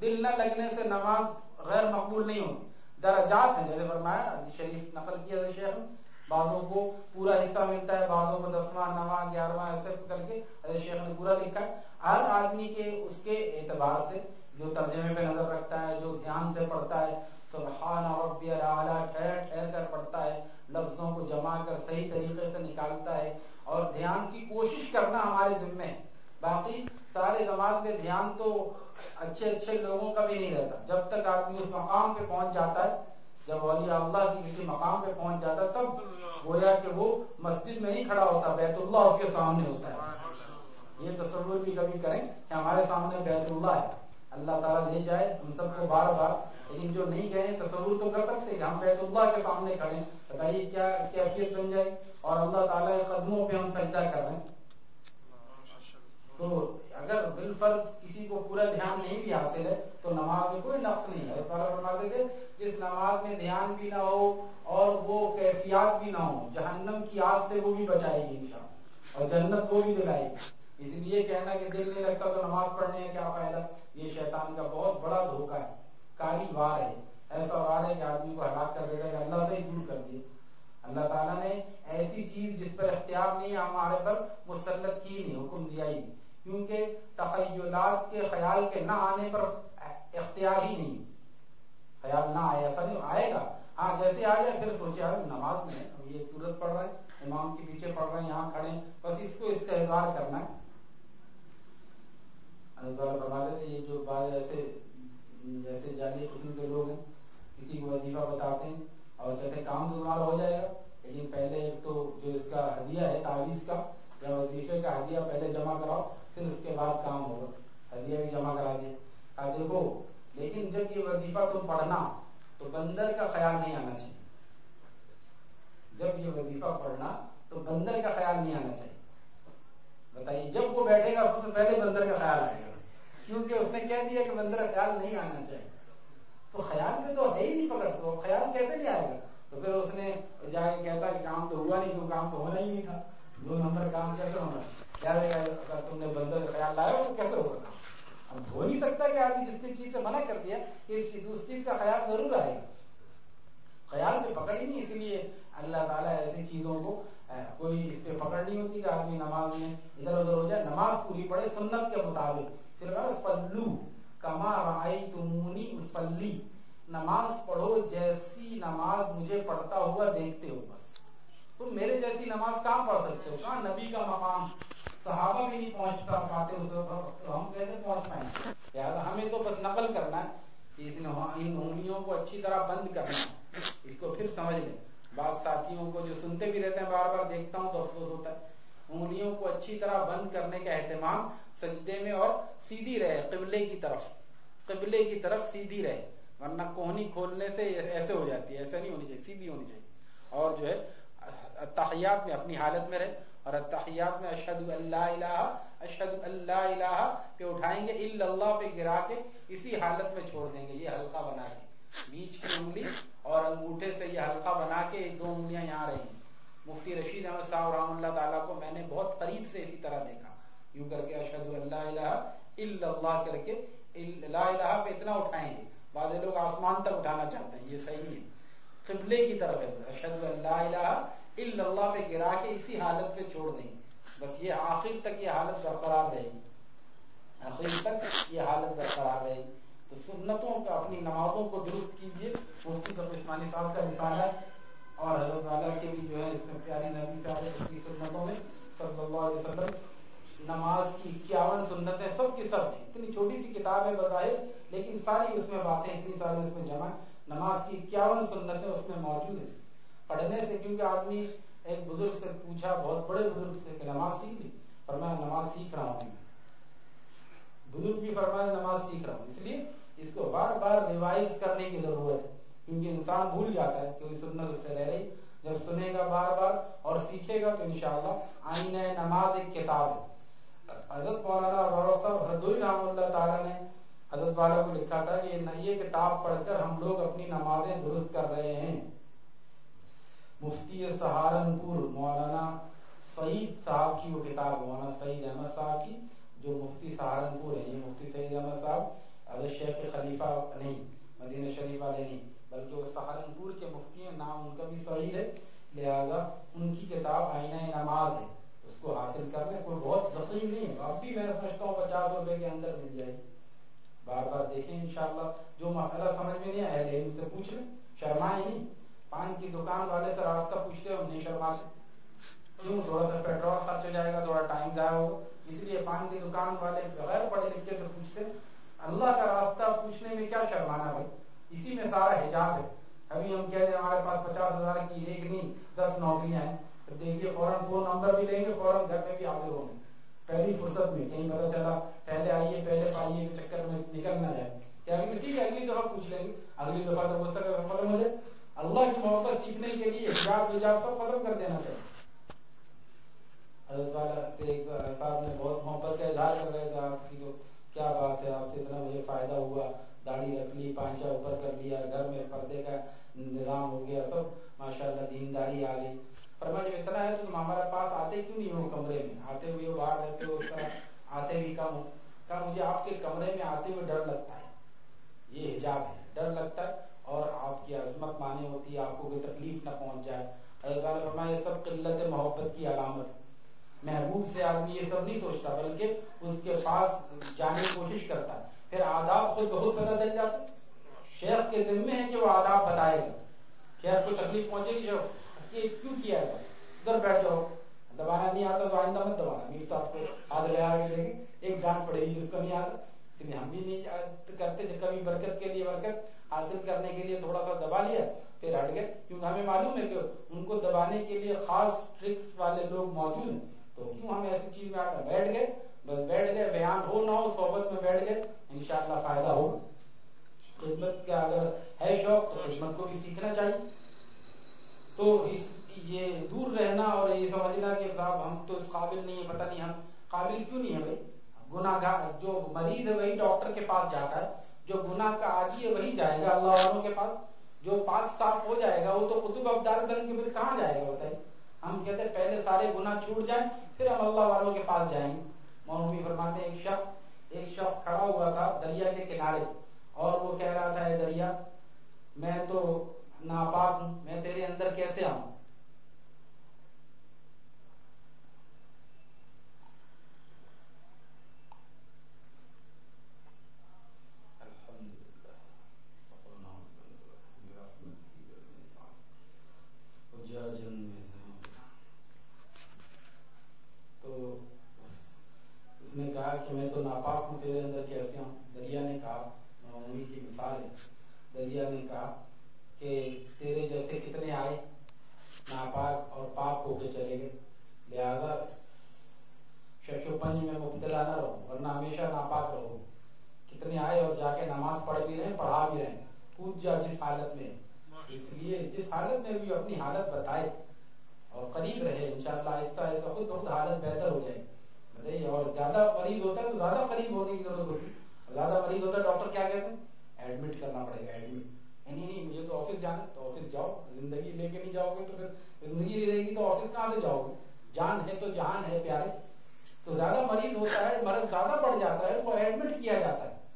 دل نہ لگنے سے نماز غیر مقبول نہیں ہوتی۔ درجات ہیں، جیسے فرمایا شریف نقل کیا شیخ۔ بعضوں کو پورا حصہ ملتا ہے، بعضوں کو دسواں، نواں، گیارہواں، ایسے کر کے شیخ نے پورا لکھا۔ ہے ہر آدمی کے اس کے اعتبار سے جو ترجمے پہ نظر رکھتا ہے، جو دھیان سے پڑھتا ہے، سبحان ربی العالی ٹھہر ٹھہر کر پڑھتا ہے، لفظوں کو جمع کر صحیح طریقے سے نکالتا ہے۔ اور دھیان کی کوشش کرنا ہمارے ذمے ہے۔ باقی سارے نماز میں دھیان تو اچھے اچھے لوگوں کا بھی نہیں رہتا۔ جب تک آدمی اس مقام پہ پہنچ جاتا ہے، جب اولیاء اللہ کی کسی مقام پہ پہنچ جاتا ہے، تب گویا کہ وہ مسجد میں نہیں کھڑا ہوتا بیت اللہ اس کے سامنے ہوتا ہے۔ یہ تصور بھی کبھی کریں کہ ہمارے سامنے بیت اللہ ہے۔ اللہ تعالیٰ لے جائے ہم سب کو بار بار۔ لیکن جو نہیں گئے تصور تو کر سکتے کہ ہم بیت اللہ کے سامنے کھڑے بتائیے کیا کیفیت بن جائے؟ اور اللہ تعالیٰ کے قدموں پہ ہم سجدہ کر رہے ہیں۔ تو اگر بالفرض کسی کو پورا دھیان نہیں بھی حاصل ہے، تو نماز میں کوئی نقص نہیں ہے۔ فرماتے تھے، جس نماز میں دھیان بھی نہ ہو اور وہ کیفیات بھی نہ ہو جہنم کی آگ سے وہ بھی بچائے گی انشاء اور جنت وہ بھی دلائے گی۔ اس لیے کہنا کہ دل نہیں لگتا تو نماز پڑھنے کا کیا فائدہ؟ یہ شیطان کا بہت بڑا دھوکہ ہے، کاری وار ہے۔ ایسا وار ہے کہ آدمی کو ہلاک کر دے گا اللہ سے ہی دور کر دیا اللہ تعالیٰ نے ایسی چیز جس پر اختیار نہیں، ہمارے پر مسلط کی نہیں، حکم دیا ہی نہیں۔ کیونکہ تخیلات کے خیال کے نہ آنے پر اختیار ہی نہیں۔ خیال نہ آئے، ایسا نہیں، آئے گا۔ ہاں جیسے آ جائے، پھر سوچے آئے نماز میں یہ صورت پڑھ رہا ہے، امام کے پیچھے پڑھ رہے ہیں یہاں کھڑے بس اس کو استحصال کرنا ہے۔ یہ جو بعض ایسے، جیسے جعلی قسم کے لوگ ہیں، کسی کو وظیفہ بتاتے ہیں اور کہتے ہیں کام تو تمہارا ہو جائے گا، لیکن پہلے ایک تو جو اس کا ہدیہ ہے، تعویذ کا، یا وظیفے کا ہدیہ پہلے جمع کراؤ۔ پھر اس کے بعد کام ہوگا۔ ہدیہ بھی جمع کرا دیا دیکھو، لیکن جب یہ وظیفہ تم پڑھنا، تو بندر کا خیال نہیں آنا چاہیے۔ جب یہ وظیفہ پڑھنا، تو بندر کا خیال نہیں آنا چاہیے۔ بتائیے، جب وہ بیٹھے گا سب سے پہلے بندر کا خیال آئے گا۔ کیونکہ اس نے کہہ دیا کہ بندر کا خیال نہیں آنا چاہیے۔ تو خیال میں تو ہے ہی نہیں پکڑ تو خیال کیسے نہیں آئے گا۔ تو پھر اس نے جا کے کہتا کہ کام تو ہوا نہیں، کیوں کام تو ہونا ہی نہیں تھا۔ دو نمبر کام کیسے ہونا اگر تم نے بندر کا خیال لایا تو کیسے ہوگا کام اب ہو نہیں سکتا کہ آدمی جس چیز سے منع کر دیا اس چیز اس چیز کا خیال ضرور آئے گا۔ خیال پہ پکڑ ہی نہیں، اس لیے اللہ تعالیٰ ایسی چیزوں کو کوئی اس پہ پکڑ نہیں ہوتی کہ آدمی نماز میں ادھر ادھر ہو جائے، نماز پوری پڑے سنت کے مطابق۔ صرف پلو کما رائی تمونی اسلی نماز پڑھو جیسی نماز مجھے پڑھتا ہوا دیکھتے ہو بس۔ تم میرے جیسی نماز کہاں پڑھ سکتے ہو؟ کہاں نبی کا مقام؟ صحابہ بھی نہیں پہنچ پاتے اس وقت ہم کیسے پہنچ پائیں؟ لہٰذا ہمیں تو بس نقل کرنا ہے اس ہاں، ان انگلیوں کو اچھی طرح بند کرنا ہے۔ اس کو پھر سمجھ لیں۔ بعض ساتھیوں کو جو سنتے بھی رہتے ہیں، بار بار دیکھتا ہوں تو افسوس ہوتا ہے۔ انگلیوں کو اچھی طرح بند کرنے کا اہتمام سجدے میں اور سیدھی رہے، قبلے کی طرف۔ قبلے کی طرف سیدھی رہے، ورنہ کوہنی کھولنے سے ایسے ہو جاتی ہے ایسے نہیں ہونی چاہیے، سیدھی ہونی چاہیے۔ اور جو ہے اتحیات میں اپنی حالت میں رہے اور اتحیات میں اشہد اللہ الہ، اشہد اللہ الہ پہ اٹھائیں گے، الا اللہ پہ گرا کے اسی حالت میں چھوڑ دیں گے، یہ حلقہ بنا کے۔ بیچ کی انگلی اور انگوٹھے سے یہ حلقہ بنا کے ایک دو انگلیاں یہاں رہیں مفتی رشید احمد صاحب رحم اللہ تعالیٰ کو میں نے بہت قریب سے اسی طرح دیکھا۔ یوں کر کے اشہد اللہ الہ الا اللہ کر کے لا الہ پہ اتنا اٹھائیں گے۔ بعض لوگ آسمان تک اٹھانا چاہتے ہیں، یہ صحیح ہے۔ قبلے کی طرف ہے۔ اشہد اللہ الہ اللہ پہ گرا کے اسی حالت پہ چھوڑ دیں۔ بس یہ آخر تک یہ حالت برقرار رہے گی۔ آخر تک یہ حالت برقرار رہے گی۔ تو سنتوں کا اپنی نمازوں کو درست کیجیے مفتی عثمانی صاحب کا رسالہ اور حضرت والا کے بھی جو ہے اس میں پیاری نبی پیارے کی سنتوں میں۔ صلی اللہ علیہ وسلم، نماز کی اکیاون سنتیں سب کی سب ہیں۔ اتنی چھوٹی سی کتاب ہے بظاہر، لیکن ساری اس میں باتیں، اتنی ساری اس میں جمع۔ نماز کی اکیاون سنتیں اس میں موجود ہیں۔ پڑھنے سے کیونکہ آدمی ایک بزرگ سے پوچھا، بہت بڑے بزرگ سے کہ نماز سیکھ لی؟ اور میں نماز سیکھ رہا ہوں بزرگ بھی فرمایا، نماز سیکھ رہا ہوں۔ اس لیے اس کو بار بار ریوائز کرنے کی ضرورت ہے، کیونکہ انسان بھول جاتا ہے کہ سنت اس سے رہ رہی جب سنے گا بار بار اور سیکھے گا تو انشاءاللہ آئینہ نماز ایک کتاب ہے۔ حضرت مولانا حردوئی رحم اللہ تعالیٰ نے حضرت والا کو لکھا تھا کہ یہ کتاب پڑھ کر ہم لوگ اپنی نمازیں درست کر رہے ہیں۔ مفتی سہارنپور، مولانا سعید صاحب کی وہ کتاب، مولانا سعید احمد صاحب کی، جو مفتی سہارنپور ہے یہ مفتی سعید احمد صاحب حضرت شیخ خلیفہ نہیں، مدینہ شریف والے نہیں، بلکہ وہ سہارنپور کے مفتی ہیں، نام ان کا بھی صحیح ہے، لہذا ان کی کتاب آئینہ نماز ہے، اس کو حاصل کر لیں، کوئی بہت ذخیم نہیں ہے اب بھی میں سمجھتا ہوں پچاس روپے کے اندر مل جائے۔ بار بار دیکھیں انشاءاللہ، جو مسئلہ سمجھ میں نہیں آیا علم سے پوچھ لیں شرمائے نہیں۔ پان کی دکان والے سے راستہ پوچھتے ہو نہیں شرما سے کیوں؟ تھوڑا سا پیٹرول خرچ ہو جائے گا، تھوڑا ٹائم ضائع ہوگا۔ اس لیے پان کی دکان والے بغیر پڑھے لکھے سے پوچھتے اللہ کا راستہ پوچھنے میں کیا شرمانا بھائی؟ اسی میں سارا حجاب ہے۔ ابھی ہم کہہ رہے ہیں، ہمارے پاس پچاس ہزار کی ایک نہیں، دس نوکریاں ہیں۔ دیکھیے، فوراً فون نمبر بھی لیں گے، فوراً گھر میں بھی حاضر ہوں گے۔ پہلی فرصت میں کہیں پتا چلا، پہلے آئیے، پہلے پائیے کے چکر میں نکل نہ جائے۔ کہ ابھی ٹھیک ہے، اگلی دفعہ پوچھ لیں گے۔ اگلی دفعہ تو ختم ہو جائے اللہ کی محبت سیکھنے کے لیے حجاب وجاب سب ختم کر دینا چاہیے۔ حضرت والا سے ایک صاحب نے بہت محبت کا اظہار کر رہے تھے، آپ کی تو کیا بات ہے، آپ سے اتنا مجھے فائدہ ہوا، داڑھی رکھ لی، پانچا اوپر کر لیا، گھر میں پردے کا نظام ہو گیا، سب ماشاء اللہ دینداری آ گئی۔ فرما جب اتنا ہے تو تم ہمارے پاس آتے کیوں نہیں ہو کمرے میں؟ آتے ہوئے باہر رہتے ہو، اس طرح آتے بھی کم ہو۔ کہا مجھے آپ کے کمرے میں آتے ہوئے ڈر لگتا ہے؟ یہ حجاب ہے، ڈر لگتا ہے۔ اور آپ کی عظمت مانی ہوتی ہے، آپ کو کوئی تکلیف نہ پہنچ جائے۔ حضرت فرمایا، یہ سب قلت محبت کی علامت۔ محبوب سے آدمی یہ سب نہیں سوچتا، بلکہ اس کے پاس جانے کی کوشش کرتا ہے۔ پھر آداب خود بہت پتہ چل جاتا شیخ کے ذمے ہے کہ وہ آداب بتائے۔ گا شیخ کو تکلیف پہنچے گی جو کہ کیوں کیا ہے؟ ادھر بیٹھ جاؤ۔ دبانا نہیں آتا تو آئندہ مت دبانا۔ میر صاحب کو ہاتھ لے آگے دیکھیں۔ ایک ڈانٹ پڑے گی جس کو نہیں آتا۔ اس لیے ہم بھی نہیں کرتے تھے کبھی برکت کے لیے برکت حاصل کرنے کے لیے تھوڑا سا دبا لیا، پھر ہٹ گئے۔ کیونکہ ہمیں معلوم ہے کہ ان کو دبانے کے لیے خاص ٹرکس والے لوگ موجود ہیں۔ تو کیوں ہم ایسی چیز میں آ کر بیٹھ گئے؟ بس بیٹھ گئے، بیان ہو نہ ہو، صحبت میں بیٹھ گئے۔ انشاءاللہ فائدہ ہو خدمت کا اگر ہے شوق، تو خدمت کو بھی سیکھنا چاہیے۔ تو اس، یہ دور رہنا اور یہ سمجھنا کہ صاحب ہم تو اس قابل نہیں ہے پتہ نہیں ہم قابل کیوں نہیں ہے بھائی؟ گناہ گار جو مریض ہے وہی ڈاکٹر کے پاس جاتا ہے، جو گناہ کا آجی ہے، وہی جائے گا اللہ والوں کے پاس۔ جو پاک صاف ہو جائے گا، وہ تو قطب ابدال بن کے پھر کہاں جائے گا بتائیے؟ ہم کہتے ہیں پہلے سارے گناہ چھوٹ جائیں، پھر ہم اللہ والوں کے پاس جائیں گے۔ مولوی فرماتے ہیں، ایک شخص ایک شخص کھڑا ہوا تھا دریا کے کنارے، اور وہ کہہ رہا تھا، اے دریا، میں تو ناپاک ہوں، میں تیرے اندر کیسے آؤں؟ نے کہا کہ میں تو ناپاک ہوں، تیرے اندر کیسے ہوں دریا نے کہا انہی کی مثال ہے۔ دریا نے کہا کہ تیرے جیسے کتنے آئے، ناپاک اور پاک ہو کے چلے گئے۔ لہذا شش و پنج میں مبتلا نہ رہو، ورنہ ہمیشہ ناپاک رہو۔ کتنے آئے اور جا کے نماز پڑھ بھی رہے پڑھا بھی رہے کود جا جس حالت میں۔ اس لیے جس حالت میں بھی اپنی حالت بتائے اور قریب رہے، انشاءاللہ آہستہ آہستہ خود بہت حالت بہتر ہو جائے۔ اور زیادہ مریض ہوتا ہے تو زیادہ قریب ہونے کی ضرورت ہوتی ہے۔ زیادہ مریض ہوتا ہے ڈاکٹر کیا کہتے ہیں؟ ایڈمٹ کرنا پڑے گا ایڈمٹ یعنی نہیں نہیں، مجھے تو آفس جانا تو آفس جاؤ۔ زندگی لے کے نہیں جاؤ گے تو پھر زندگی نہیں رہے گی تو آفس کہاں سے جاؤ گے؟ جان ہے تو جان ہے پیارے۔ تو زیادہ مریض ہوتا ہے، مرض زیادہ بڑھ جاتا ہے وہ ایڈمٹ کیا جاتا ہے۔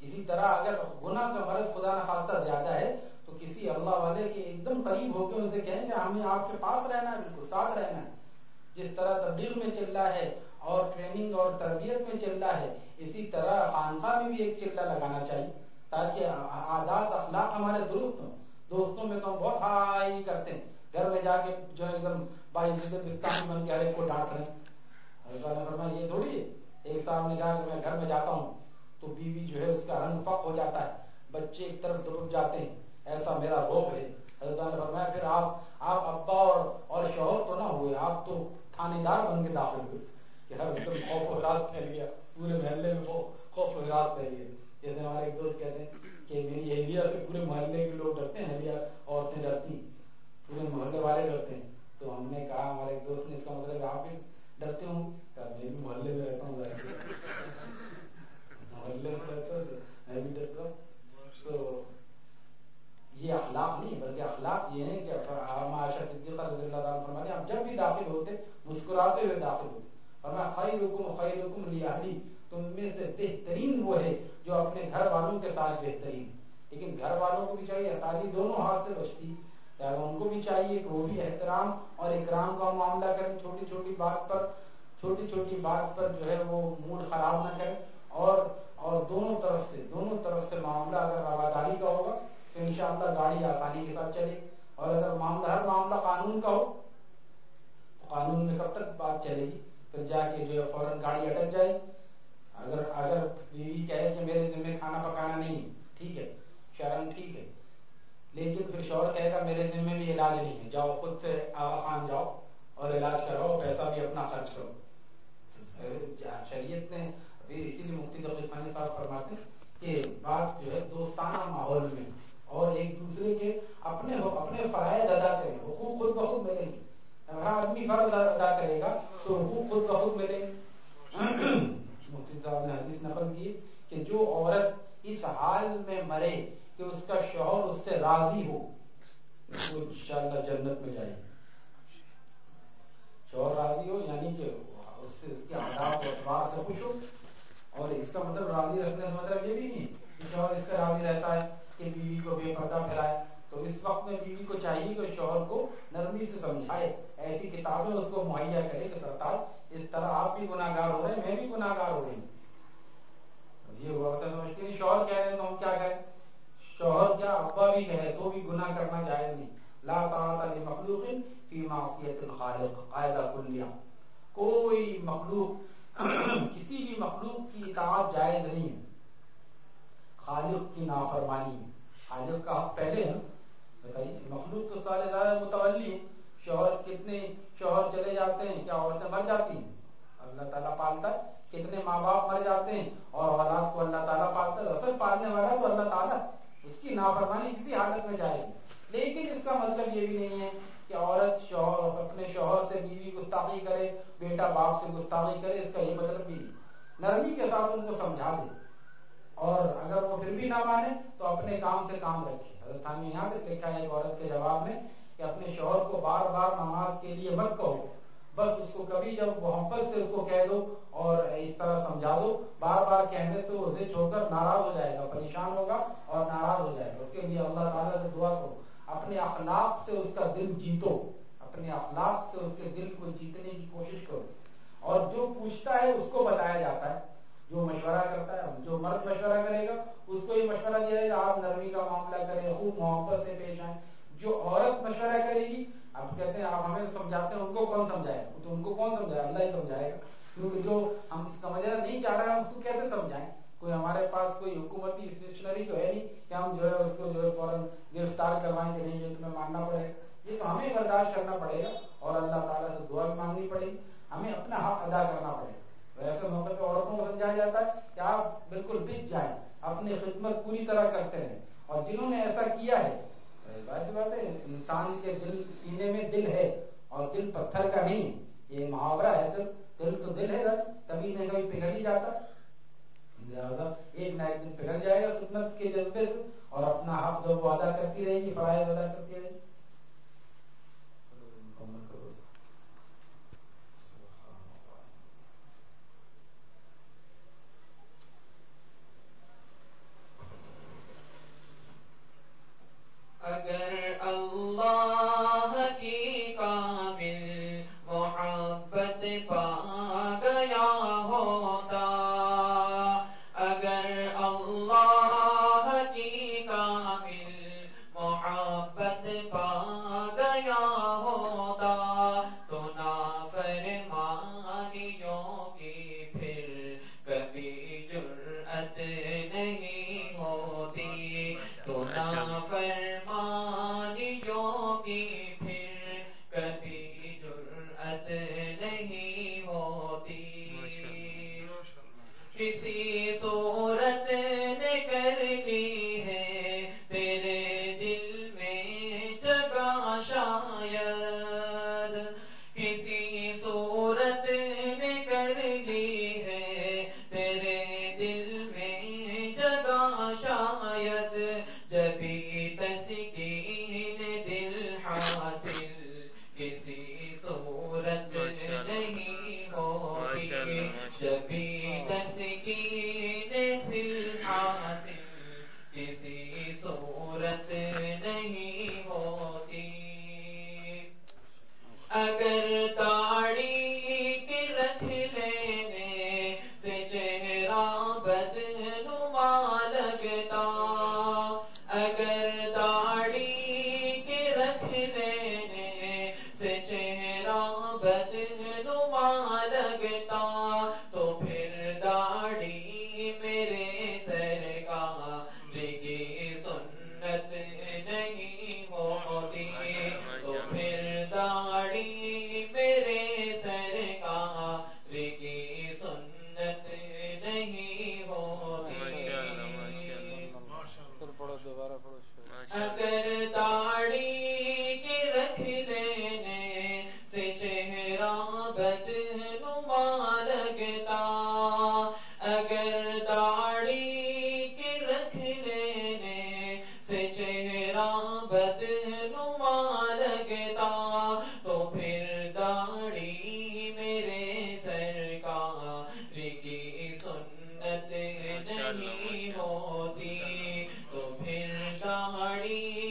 اسی طرح اگر گناہ کا مرض خدا نخواستہ زیادہ ہے، تو کسی اللہ والے کے ایک دم قریب ہو کے ان سے کہیں کہ ہمیں آپ کے پاس رہنا ہے، بالکل ساتھ رہنا ہے۔ جس طرح تبلیغ میں چل رہا ہے اور ٹریننگ اور تربیت میں چل رہا ہے، اسی طرح خانقاہ میں بھی ایک چلہ لگانا چاہیے تاکہ عادات اخلاق ہمارے درست ہوں۔ دوستوں میں تو ہم بہت ہائی کرتے ہیں۔ گھر میں جا کے جو ہے ایک دم بائی پستان جی بن کے ہر ایک کو ڈانٹ رہے ہیں۔ یہ تھوڑی ہے۔ ایک صاحب نے کہا کہ میں گھر میں جاتا ہوں۔ تو بیوی جو ہے اس کا رنگ فق ہو جاتا ہے۔ بچے ایک طرف دبک جاتے ہیں۔ ایسا میرا روپ ہے۔ حضرت نے فرمایا، پھر آپ آپ ابا اور اور شوہر تو نہ ہوئے، آپ تو تھانے دار بن کے داخل ہوئے۔ کہ ہر ایک خوف و راز پھیل گیا۔ پورے محلے میں خوف و راز پھیل گیا۔ جیسے ہمارے ایک دوست کہتے ہیں کہ میری اہلیہ سے پورے محلے کے لوگ ڈرتے ہیں، اہلیہ عورتیں ڈرتی ہیں۔ پورے محلے والے ڈرتے ہیں۔ تو ہم نے کہا، ہمارے ایک دوست نے اس کا مطلب آپ بھی ڈرتے ہوں۔ میں بھی محلے میں رہتا ہوں۔ اللہ ڈرتا میں بھی ڈرتا ہوں۔ تو یہ اخلاق نہیں بلکہ اخلاق یہ ہے کہ معاشر صدیقہ رضی اللہ تعالیٰ فرمانے آپ جب بھی داخل ہوتے، مسکراتے ہوئے داخل ہوتے۔ فرمایا، خیرکم خیرکم لی تم میں سے بہترین وہ ہے جو اپنے گھر والوں کے ساتھ بہترین لیکن گھر والوں کو بھی چاہیے اتاری دونوں ہاتھ سے بچتی ان کو بھی چاہیے کہ وہ بھی احترام اور اکرام کا معاملہ کریں، چھوٹی چھوٹی بات پر، چھوٹی چھوٹی بات پر جو ہے وہ موڈ خراب نہ کریں۔ اور اور دونوں طرف سے، دونوں طرف سے معاملہ اگر رواداری کا ہوگا، تو انشاءاللہ گاڑی آسانی کے ساتھ چلے اور اگر معاملہ، ہر معاملہ قانون کا ہو، تو قانون میں کب تک بات چلے گی۔ پھر جا کے جو ہے فوراً گاڑی اٹک جائے۔ اگر اگر بیوی کہے کہ میرے ذمہ کھانا پکانا نہیں ٹھیک ہے، شرم ٹھیک ہے۔ لیکن پھر شوہر کہے گا، میرے ذمہ بھی علاج نہیں ہے۔ جاؤ خود سے آغا خان جاؤ اور علاج کراؤ، پیسہ بھی اپنا خرچ کرو۔ شریعت نے اسی لیے مفتی خانی صاحب فرماتے ہیں کہ بات جو ہے دوستانہ ماحول میں اور ایک دوسرے کے اپنے اپنے فرائض ادا کریں۔ حقوق خود بخود ملیں گے۔ اگر آدمی فرض ادا کرے گا تو حقوق خود بخود ملیں گے۔ [CLEARS THROAT] مفتی صاحب نے حدیث نقل کی کہ جو عورت اس حال میں مرے کہ اس کا شوہر اس سے راضی ہو، وہ انشاءاللہ جنت میں جائے شوہر راضی ہو یعنی کہ اس سے اس کے آداب و اعتبار سے خوش ہو۔ اور اس کا مطلب راضی رکھنے کا مطلب یہ بھی نہیں کہ شوہر اس کا راضی رہتا ہے کہ بیوی کو بے پردہ پھیلائے۔ تو اس وقت میں بیوی کو چاہیے کہ شوہر کو نرمی سے سمجھائے، ایسی کتابیں اس کو مہیا کرے کہ سرکار اس طرح آپ بھی گناہ گار ہو رہے ہیں، میں بھی گناہ گار ہو رہی ہوں۔ یہ ہوا ہوتا سمجھتی نہیں، شوہر کہہ رہے تو ہم کیا کریں؟ شوہر کیا ابا بھی کہے تو بھی گناہ کرنا جائز نہیں۔ لا طاعت لمخلوق فی معصیت الخالق قاعدہ کلیہ۔ کوئی مخلوق کسی بھی مخلوق کی اطاعت جائز نہیں ہے۔ خالق کی نافرمانی خالق کا حق پہلے ہے بتائیے، مخلوق تو سارے زیادہ متولی شوہر کتنے شوہر چلے جاتے ہیں، کیا عورتیں مر جاتی ہیں؟ اللہ تعالیٰ پالتا ہے۔ کتنے ماں باپ مر جاتے ہیں اور اولاد کو اللہ تعالیٰ پالتا ہے۔ اصل پالنے والا تو اللہ تعالیٰ اس کی نافرمانی کسی حالت میں جائے لیکن اس کا مطلب یہ بھی نہیں ہے کہ عورت شوہر اپنے شوہر سے بیوی گستاخی کرے، بیٹا باپ سے گستاخی کرے، اس کا یہ مطلب بھی نہیں۔ نرمی کے ساتھ ان کو سمجھا دے۔ اور اگر وہ پھر بھی نہ مانے، تو اپنے کام سے کام رکھے۔ حضرت تھانی یہاں سے لکھا ہے ایک عورت کے جواب میں کہ اپنے شوہر کو بار بار نماز کے لیے مت کہو۔ بس اس کو کبھی جب محبت سے اس کو کہہ دو اور اس طرح سمجھا دو بار بار کہنے سے وہ چھوڑ کر ناراض ہو جائے گا، پریشان ہوگا اور ناراض ہو جائے گا۔ اس کے لیے اللہ تعالیٰ سے دعا کرو۔ اپنے اخلاق سے اس کا دل جیتو، اپنے اخلاق سے اس کے دل کو جیتنے کی کوشش کرو۔ اور جو پوچھتا ہے اس کو بتایا جاتا ہے۔ جو مشورہ کرتا ہے، جو مرد مشورہ کرے گا، اس کو یہ مشورہ دیا جائے گا آپ نرمی کا معاملہ کریں، خوب محبت سے پیش آئیں۔ جو عورت مشورہ کرے گی، اب کہتے ہیں، آپ ہمیں سمجھاتے ہیں، ان کو کون سمجھائے؟ تو ان کو کون سمجھائے؟ اللہ ہی سمجھائے گا۔ کیونکہ جو ہم سمجھنا نہیں چاہ رہے ہیں اس کو کیسے سمجھائیں؟ کوئی ہمارے پاس کوئی حکومتی اسٹیشنری تو ہے نہیں۔ کہ ہم جو ہے اس کو جو ہے فوراً گرفتار کروائیں کہ نہیں، یہ تمہیں ماننا پڑے گا۔ یہ تو ہمیں برداشت کرنا پڑے گا اور اللہ تعالیٰ سے دعا بھی مانگنی پڑے گی۔ ہمیں اپنا حق ادا کرنا پڑے گا۔ ایسے موقع پہ عورتوں کو سمجھایا جاتا ہے کہ آپ بالکل بچ جائیں، اپنی خدمت پوری طرح کرتے ہیں اور جنہوں نے ایسا کیا ہے بات ہے، انسان کے دل سینے میں دل ہے اور دل پتھر کا نہیں۔ یہ محاورہ ہے، صرف دل تو دل ہے کبھی نہ کبھی پگھل ہی جاتا۔ لہٰذا ایک نہ ایک دن پھلک جائے گا خدمت کے جذبے سے اور اپنا حق جو وہ ادا کرتی رہے گی، فرائض ادا کرتی رہے گی۔ اگر اللہ کی کامل محبت پا گیا ہوتا sin party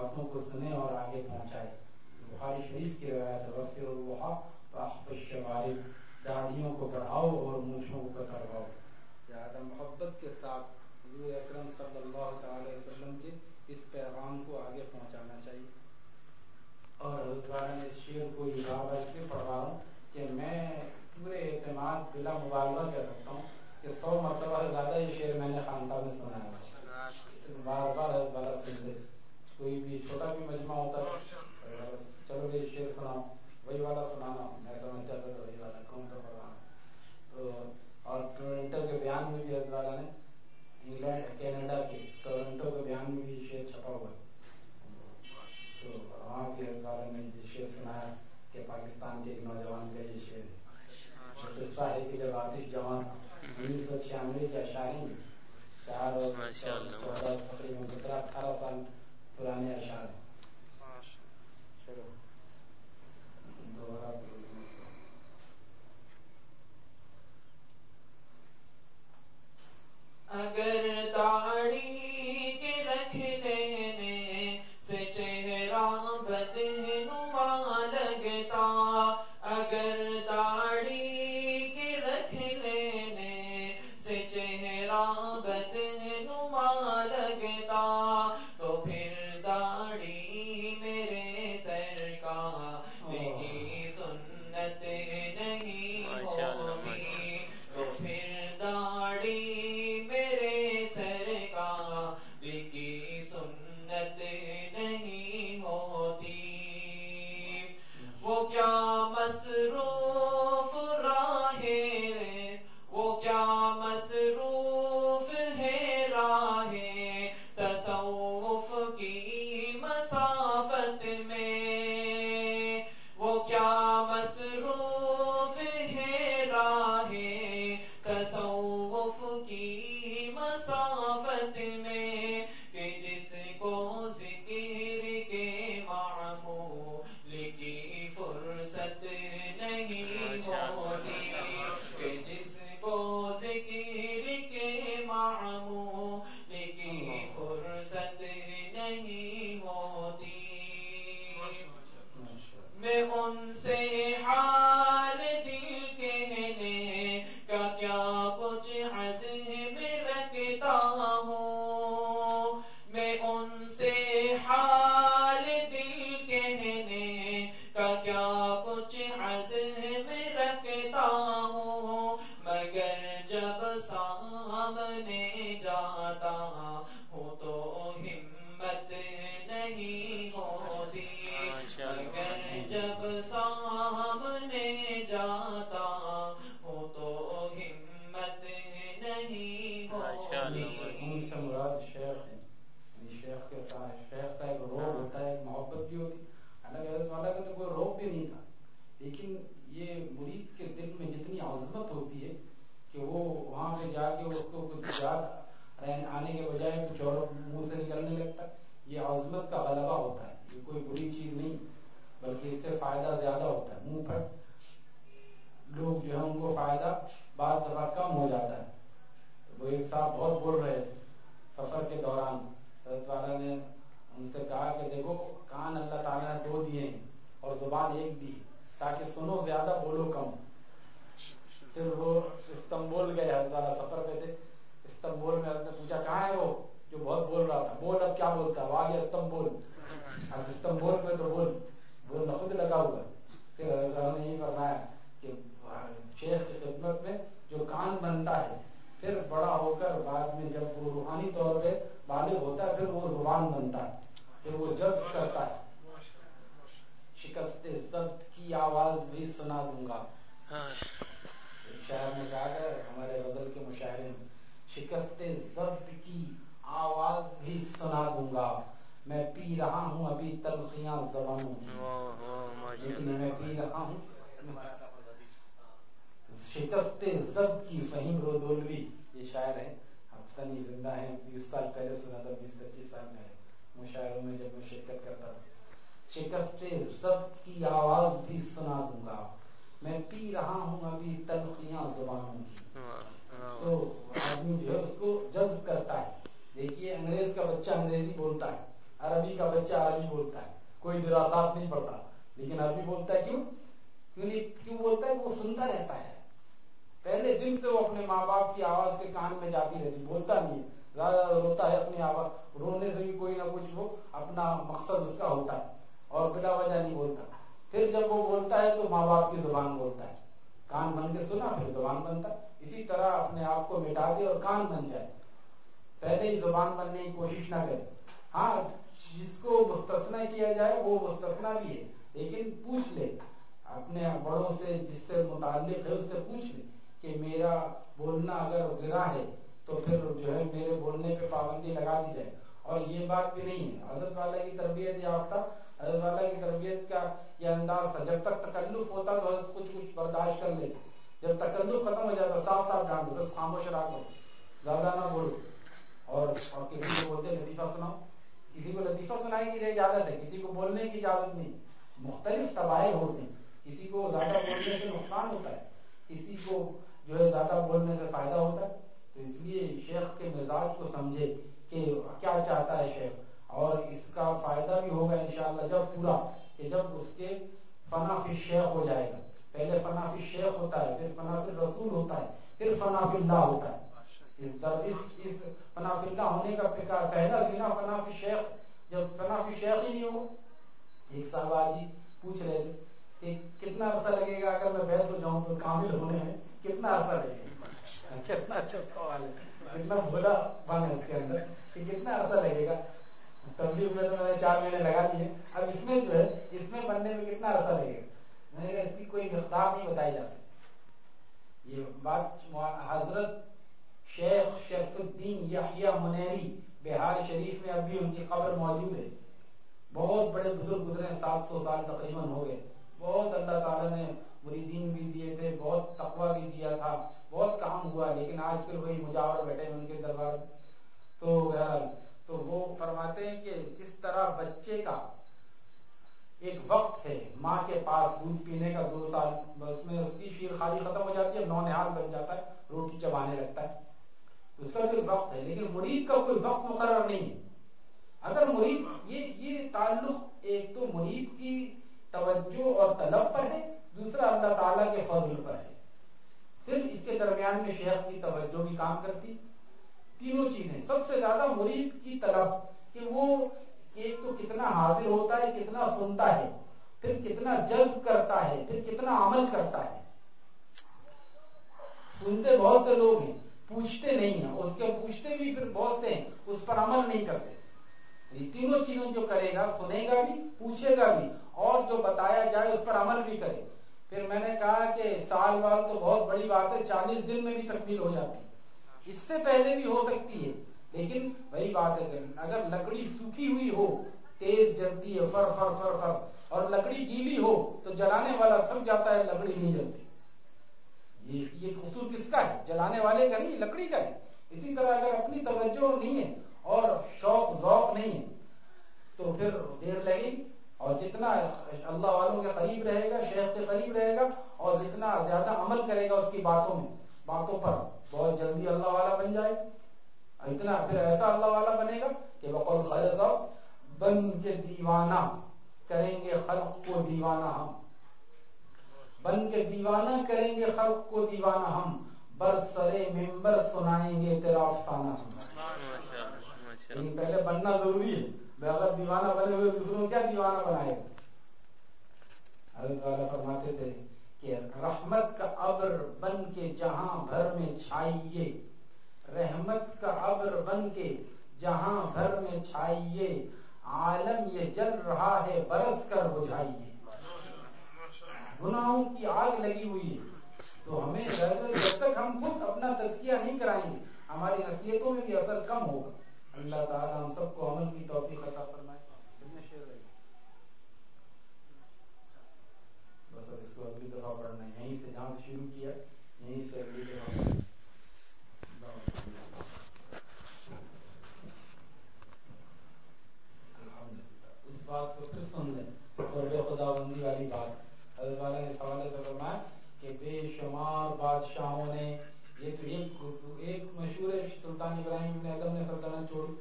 باتوں کو سنیں اور آگے پہنچائے۔ بخاری شریف کی روایت وفر اللہ شوارب داڑھیوں کو بڑھاؤ اور مونچھوں کو کرواؤ زیادہ محبت کے ساتھ حضور اکرم صلی اللہ تعالی وسلم کے اس پیغام کو آگے پہنچانا چاہیے۔ اور حضرت نے اس شعر کو یہ بار بار کے پڑھا رہا ہوں کہ میں پورے اعتماد بلا مبالغہ کر سکتا ہوں کہ سو مرتبہ سے زیادہ یہ شعر میں نے خاندان میں سنایا۔ ہے بار بار حضرت والا سن لے کوئی بھی چھوٹا بھی مجمع ہوتا ہے چلو جی، بھائی شعر سناؤ وہی والا سنانا میں سمجھ جاتا تھا وہی والا کون سا پڑھانا تو اور ٹورنٹو کے بیان میں بھی حضرت نے انگلینڈ کینیڈا کے ٹورنٹو کے بیان میں بھی شعر چھپا ہوا تو وہاں بھی حضرت نے یہ شعر سنایا کہ پاکستان کے ایک نوجوان کا یہ شعر ہے۔ قصہ ہے کہ جب آتش جوان انیس سو چھیانوے کے اشارے میں چار اور چودہ تقریباً سترہ اٹھارہ سال پرانے اشعار۔ چلو۔ وقطع ذلك دوں گا۔ میں پی رہا ہوں ابھی تلخیاں زبانوں کی۔ میں پی رہا ہوں۔ شکست ضبط کی فہیم رودولوی یہ شاعر ہے۔ ہفتہ نہیں زندہ ہے بیس سال پہلے سنا تھا بیس پچیس سال پہلے مشاعروں میں جب میں شرکت کرتا تھا۔ شکست ضبط کی آواز بھی سنا دوں گا۔ میں پی رہا ہوں ابھی تلخیاں زبانوں کی۔ تو آدمی جو ہے اس کو جذب کرتا ہے۔ دیکھیے، انگریز کا بچہ انگریزی بولتا ہے، عربی کا بچہ عربی بولتا ہے، کوئی دراسات نہیں پڑتا لیکن عربی بولتا ہے، کیوں؟ کیوں کیوں بولتا ہے؟ وہ سنتا رہتا ہے۔ پہلے دن سے وہ اپنے ماں باپ کی آواز کے کان میں جاتی رہتی، بولتا نہیں زیادہ روتا ہے اپنی آواز، رونے سے بھی کوئی نہ کچھ وہ اپنا مقصد اس کا ہوتا ہے، اور بلا وجہ نہیں بولتا۔ پھر جب وہ بولتا ہے تو ماں باپ کی زبان بولتا ہے۔ کان بن کے سنا، پھر زبان بنتا اسی طرح اپنے آپ کو مٹا دے اور کان بن جائے۔ پہلے ہی زبان بننے کی کوشش نہ کرے ہاں جس کو مستثنا کیا جائے، وہ مستثنا بھی ہے، لیکن پوچھ لے۔ اپنے بڑوں سے جس سے متعلق ہے، اس سے پوچھ لے کہ میرا بولنا اگر گرا ہے، تو پھر جو ہے میرے بولنے پہ پابندی لگا دی جائے۔ اور یہ بات بھی نہیں ہے۔ حضرت والا کی تربیت یافتہ، حضرت والا کی تربیت کا یہ انداز تھا۔ جب تک تکلف ہوتا تو حضرت کچھ کچھ برداشت کر لیتے۔ جب تکلف ختم ہو جاتا، صاف صاف ڈانٹ دو بس خاموش رہا زیادہ نہ بولو۔ اور, اور کسی کو بولتے لطیفہ سناؤ کسی کو لطیفہ سنائی کی اجازت ہے کسی کو بولنے کی اجازت نہیں۔ مختلف تباہی ہوتے ہیں کسی کو زیادہ بولنے سے نقصان ہوتا ہے کسی کو جو ہے زیادہ بولنے سے فائدہ ہوتا ہے۔ تو اس لیے شیخ کے مزاج کو سمجھے کہ کیا چاہتا ہے شیخ۔ اور اس کا فائدہ بھی ہوگا انشاءاللہ جب پورا کہ جب اس کے فنا فی شیخ ہو جائے گا۔ پہلے فنا فی شیخ ہوتا ہے پھر فنا فی رسول ہوتا ہے پھر فنا فی اللہ ہوتا ہے۔ فنا فی اللہ ہونے کا پہلا زنا فنا فی شیخ جب فنا فی شیخ ہی نہیں ہو، ایک صاحب جی پوچھ رہے تھے کہ کتنا عرصہ لگے گا اگر میں بیٹھ ہو جاؤں تو کامل ہونے میں کتنا عرصہ لگے گا؟ کتنا اچھا سوال ہے۔ کتنا بھولا بن ہے اس کے اندر کہ کتنا عرصہ لگے گا؟ تبلیغ میں تو میں نے چار مہینے لگا دیے۔ اب اس میں جو ہے، اس میں بننے میں کتنا عرصہ لگے گا؟ میں نے کہا اس کی کوئی مقدار نہیں بتائی جا سکتی یہ بات حضرت شیخ شیخ الدین یحییٰ منیری بہار شریف میں اب بھی ان کی قبر موجود ہے۔ بہت بڑے بزرگ گزرے سات سو سال تقریباً ہو گئے۔ بہت اللہ تعالیٰ نے مریدین بھی دیے تھے، بہت تقوی بھی دیا تھا۔ بہت کام ہوا، لیکن آج کل وہی مجاور بیٹھے ان کے دربار۔ تو بہرحال، تو وہ فرماتے ہیں کہ جس طرح بچے کا ایک وقت ہے، ماں کے پاس دودھ پینے کا دو سال، بس میں اس کی شیر خالی ختم ہو جاتی ہے، نو نہال بن جاتا ہے، روٹی چبانے لگتا ہے۔ اس کا کوئی وقت ہے، لیکن مرید کا کوئی وقت مقرر نہیں ہے۔ اگر مرید، یہ یہ تعلق ایک تو مرید کی توجہ اور طلب پر ہے، دوسرا اللہ تعالیٰ کے فضل پر ہے۔ پھر اس کے درمیان میں شیخ کی توجہ بھی کام کرتی۔ تینوں چیزیں۔ سب سے زیادہ مرید کی طرف کہ وہ ایک تو کتنا حاضر ہوتا ہے، کتنا سنتا ہے، پھر کتنا جذب کرتا ہے، پھر کتنا عمل کرتا ہے۔ سنتے بہت سے لوگ ہیں۔ پوچھتے نہیں ہیں۔ اس کے پوچھتے بھی پھر بہت سے ہیں۔ اس پر عمل نہیں کرتے۔ تینوں چیزوں جو کرے گا، سنے گا بھی، پوچھے گا بھی، اور جو بتایا جائے اس پر عمل بھی کرے۔ پھر میں نے کہا کہ سال وال تو بہت بڑی بات ہے، چالیس دن میں بھی تکمیل ہو جاتی اس سے پہلے بھی ہو سکتی ہے، لیکن وہی بات ہے اگر لکڑی سوکھی ہوئی ہو، تیز جلتی ہے، فر فر فر فر، اور لکڑی گیلی ہو، تو جلانے والا تھک جاتا ہے، لکڑی نہیں جلتی۔ یہ قصور کس کا ہے؟ جلانے والے کا نہیں، لکڑی کا ہے۔ اسی طرح اگر اپنی توجہ نہیں ہے اور شوق، ذوق نہیں ہے، تو پھر دیر لگی اور جتنا اللہ والوں کے قریب رہے گا، شیخ کے قریب رہے گا، اور جتنا زیادہ عمل کرے گا اس کی باتوں میں، باتوں پر بہت جلدی اللہ والا بن جائے اتنا پھر ایسا اللہ والا بنے گا کہ بقول خیر صاحب، بن کے دیوانہ کریں گے، خلق کو دیوانہ ہم۔ بن کے دیوانہ کریں گے خلق کو دیوانہ ہم۔ برسرے ممبر سنائیں گے تیرا افسانہ ہم۔ لیکن پہلے بننا ضروری ہے۔ اگر دیوانہ بنے ہوئے دوسروں کیا دیوانہ بنائے؟ حضرت والا فرماتے تھے کہ رحمت کا ابر بن کے جہاں بھر میں چھائیے۔ رحمت کا ابر بن کے جہاں بھر میں چھائیے۔ عالم یہ جل رہا ہے برس کر بجھائیے۔ گناہوں کی آگ لگی ہوئی ہے۔ تو ہمیں جب تک ہم خود اپنا تزکیہ نہیں کرائیں گے، ہماری نصیحتوں میں بھی اثر کم ہوگا۔ اللہ تعالی ہم سب کو عمل کی توفیق عطا فرمائے۔ بس اب اس کو اگلی دفعہ پڑھنا ہے۔ یہیں سے جہاں سے شروع کیا یہیں سے اگلی دفعہ اس بات کو پھر سن لیں اور خدا بندی والی بات حضرت والا نے اس حوالے سے فرمایا کہ بے شمار بادشاہوں نے یہ تو ایک ایک مشہور ہے سلطان ابراہیم ابن ادم نے سلطنت چھوڑی،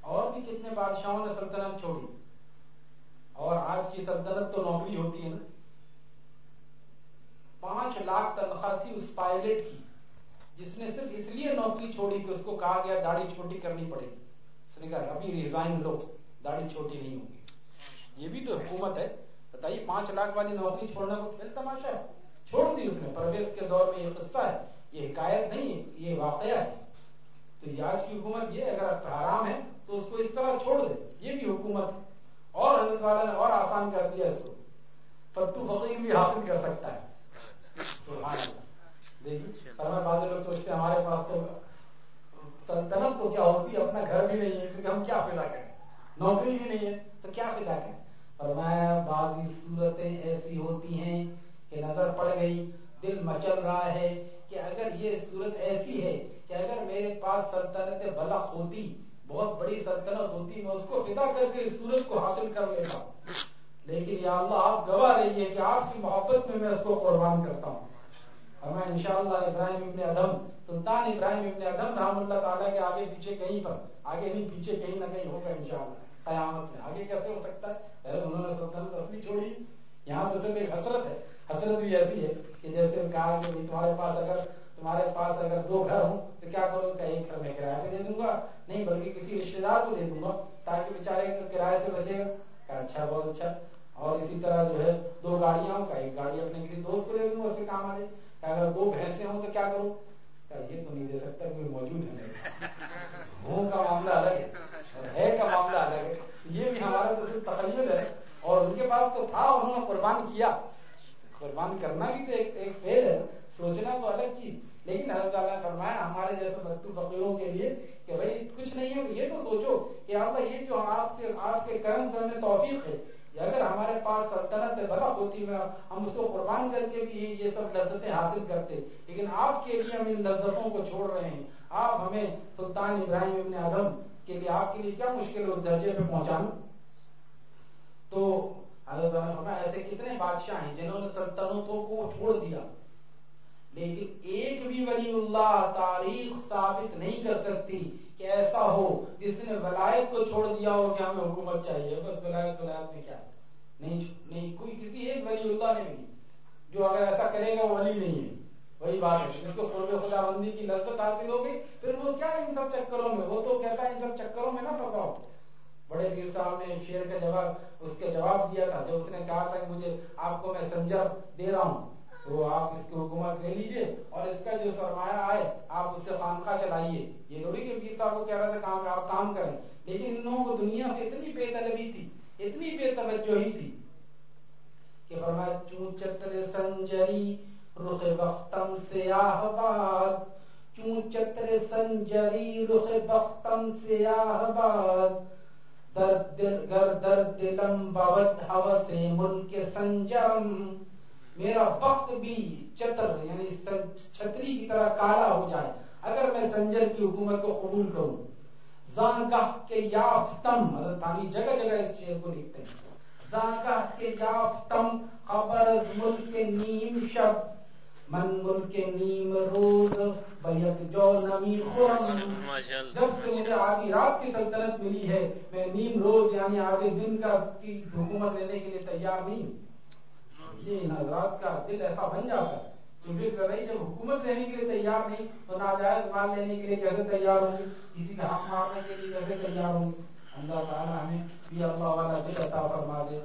اور بھی کتنے بادشاہوں نے سلطنت چھوڑی۔ اور آج کی سلطنت تو نوکری ہوتی ہے نا۔ پانچ لاکھ تنخواہ تھی اس پائلٹ کی، جس نے صرف اس لیے نوکری چھوڑی کہ اس کو کہا گیا داڑھی چھوٹی کرنی پڑے گی۔ اس نے کہا ابھی ریزائن لو، داڑھی چھوٹی نہیں ہوگی۔ یہ بھی تو حکومت ہے۔ بتائیے، پانچ لاکھ والی نوکری چھوڑنے کو کھیل تماشا ہے؟ چھوڑ دی اس نے۔ پرویز کے دور میں یہ قصہ ہے، یہ حکایت نہیں ہے یہ واقعہ ہے۔ تو یہ آج کی حکومت یہ اگر حرام ہے تو اس کو اس طرح چھوڑ دے یہ بھی حکومت اور حضرت والا نے اور آسان کر دیا اس کو۔ فتو فقیر بھی حاصل کر سکتا ہے۔ سبحان اللہ۔ دیکھیے بعض لوگ سوچتے ہیں ہمارے پاس تو سلطنت تو کیا ہوتی ہے؟ اپنا گھر بھی نہیں ہے، کیونکہ ہم کیا فدا کریں؟ نوکری بھی نہیں ہے، تو کیا فدا کریں؟ فرمایا، بعض صورتیں ایسی ہوتی ہیں کہ نظر پڑ گئی، دل مچل رہا ہے کہ اگر یہ صورت ایسی ہے کہ اگر میرے پاس سلطنت بلخ ہوتی، بہت بڑی سلطنت ہوتی، میں اس کو فدا کر کے اس صورت کو حاصل کر لیتا۔ لیکن یا اللہ، آپ گواہ رہی ہے کہ آپ کی محبت میں میں اس کو قربان کرتا ہوں۔ اور میں انشاءاللہ، ابراہیم ابن ادم سلطان ابراہیم ابن ادم رحم اللہ تعالیٰ کے آگے پیچھے کہیں پر، آگے نہیں، پیچھے کہیں نہ کہیں ہوگا انشاءاللہ۔ قیامت میں آگے کیسے ہو سکتا ہے؟ انہوں نے سلطنت اصلی چھوڑی۔ یہاں تو صرف ایک حسرت ہے۔ حسرت بھی ایسی ہے کہ جیسے کہا کہ تمہارے پاس اگر تمہارے پاس اگر دو گھر ہوں تو کیا کروں؟ کہ ایک گھر میں کرایہ پہ دے دوں گا۔ نہیں، بلکہ کسی رشتے دار کو دے دوں گا تاکہ بیچارے کرایہ سے بچے گا۔ کہ اچھا بہت اچھا۔ اور اسی طرح جو ہے، دو گاڑیاں ہوں۔ کا ایک گاڑی اپنے کسی دوست کو دے دوں گا، اس کے کام آ جائے کہ اگر دو بھینسیں ہوں تو کیا کروں؟ کہ یہ تو نہیں دے سکتا، کوئی موجود ہے ہوں کا معاملہ الگ ہے اور ہے کا معاملہ الگ ہے۔ یہ بھی ہمارا تو صرف تخیل ہے، اور ان کے پاس تو تھا، انہوں نے قربان کیا۔ قربان کرنا بھی تو ایک ایک فیل ہے، سوچنا تو الگ چیز۔ لیکن حضرت تعالیٰ نے فرمایا، ہمارے جیسے مکتو فقیروں کے لیے کہ بھائی کچھ نہیں ہے یہ تو سوچو کہ ہاں اللہ یہ جو آپ کے آپ کے کرم سے ہمیں توفیق ہے۔ اگر ہمارے پاس سلطنت بلا ہوتی میں ہم اس کو قربان کر کے بھی یہ سب لذتیں حاصل کرتے۔ لیکن آپ کے لیے ہم ان لذتوں کو چھوڑ رہے ہیں۔ آپ ہمیں سلطان ابراہیم ابن اعظم کے لیے، آپ کے لیے کیا مشکل اس درجے پہ پہنچانا؟ تو حضرت ایسے کتنے بادشاہ ہیں جنہوں نے سلطنتوں کو چھوڑ دیا۔ لیکن ایک بھی ولی اللہ تاریخ ثابت نہیں کر سکتی کہ ایسا ہو، جس نے ولایت کو چھوڑ دیا ہو کہ ہمیں حکومت چاہیے۔ بس ولایت ولایت میں کیا؟ نہیں نہیں، کوئی کسی ایک ولی اللہ نے نہیں جو اگر ایسا کرے گا وہ ولی نہیں ہے۔ وہی بات ہے، جس کو قرب خدا بندی کی لذت حاصل ہوگی، پھر وہ کیا ان سب چکروں میں؟ وہ تو کہتا ہے ان سب چکروں میں نہ پھنساؤ بڑے پیر صاحب نے شیر کا جواب، اس کے جواب دیا تھا، جو اس نے کہا تھا کہ مجھے آپ کو میں سنجر دے رہا ہوں۔ تو آپ اس کی حکومت لے لیجیے اور اس کا جو سرمایہ آئے، آپ اس سے خانقاہ چلائیے۔ یہ تھوڑی کہ پیر صاحب کو کہہ رہا تھا کام آپ کام کریں۔ لیکن ان لوگوں کو دنیا سے اتنی بے طلبی تھی، اتنی بے توجہی تھی کہ فرمایا چون چتر سنجری رخ بختم سیاہ باد چون چتر سنجری رخ بختم سیاہ باد درد گر درد دلم باوت حوث ملک سنجرم میرا وقت بھی چتر یعنی چھتری کی طرح کالا ہو جائے اگر میں سنجر کی حکومت کو قبول کروں زانگاہ کے یافتم حضرت تانی جگہ جگہ اس شعر کو لکھتے ہیں زانگاہ کے یافتم خبر ملک نیم شب من ملک نیم روز بیت جو نمی خورم. جب سے مجھے آدھی رات کی سلطنت ملی ہے میں نیم روز یعنی آدھے دن کا کی حکومت لینے کے لیے تیار نہیں یہ حضرات کا دل ایسا بن جاتا ہے تو پھر لڑائی جب حکومت لینے کے لیے تیار نہیں تو ناجائز مال لینے کے لیے کیسے تیار ہوں؟ گے کسی کا حق مارنے کے لیے کیسے تیار ہوں؟ گے اللہ تعالیٰ ہمیں بھی اللہ والا دل عطا فرما دے۔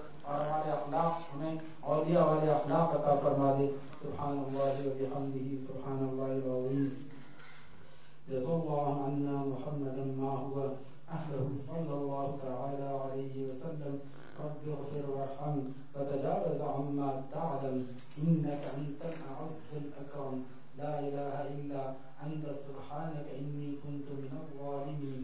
اولیاء والے اخلاق عطا فرما دے سبحان اللہ و بحمدہ سبحان اللہ العظیم۔ جزا اللہ عنا محمدا ما هو أهله صلى الله تعالى عليه وسلم رب اغفر وارحم وتجاوز عما تعلم إنك أنت الأعز الأكرم لا إله إلا أنت سبحانك إني كنت من الظالمين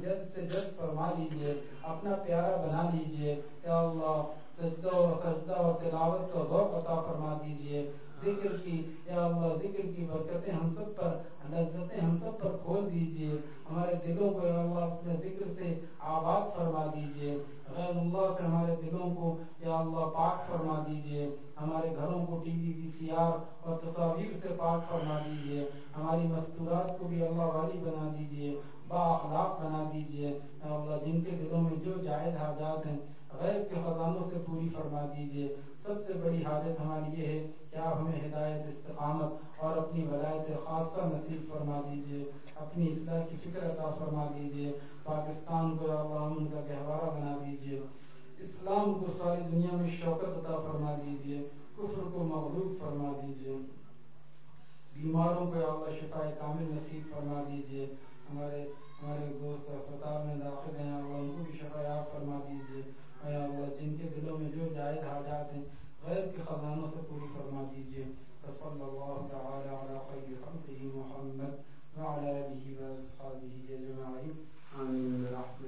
اپنی شان جد سے جذب فرما لیجیے اپنا پیارا بنا لیجیے یا اللہ، سجدہ و سجدہ و تلاوت کا ذوق عطا فرما دیجیے ذکر کی یا اللہ، ذکر کی برکتیں ہم سب پر، لذتیں ہم سب پر کھول دیجیے ہمارے دلوں کو یا اللہ، اپنے ذکر سے آباد فرما دیجیے غیر اللہ سے ہمارے دلوں کو یا اللہ، پاک فرما دیجیے ہمارے گھروں کو ٹی وی وی سی آر اور تصاویر سے پاک فرما دیجیے ہماری مستورات کو بھی اللہ والی بنا دیجیے با اخلاق بنا دیجیے اللہ، جن کے دلوں میں جو جائز حاجات ہیں غیر کے خزانوں سے پوری فرما دیجیے سب سے بڑی حاجت ہماری یہ ہے کہ آپ ہمیں ہدایت، استقامت اور اپنی ولایت خاصہ نصیب فرما دیجیے اپنی اصلاح کی فکر عطا فرما دیجیے پاکستان کو اللہ ان کا گہوارہ بنا دیجیے اسلام کو ساری دنیا میں شوکت عطا فرما دیجیے کفر کو مغلوب فرما دیجیے بیماروں کو اللہ شفا کامل نصیب فرما دیجیے ہمارے ہمارے دوست اسپتال میں داخل ہیں اللہ ان کو بھی شفا یاب فرما دیجیے اے اللہ، جن کے دلوں میں جو جائز حاجات ہیں غیر کے خزانوں سے پوری فرما دیجیے صلی اللہ تعالی علی خیر خلقہ محمد وعلى آله وأصحابه أجمعين آمين برحمته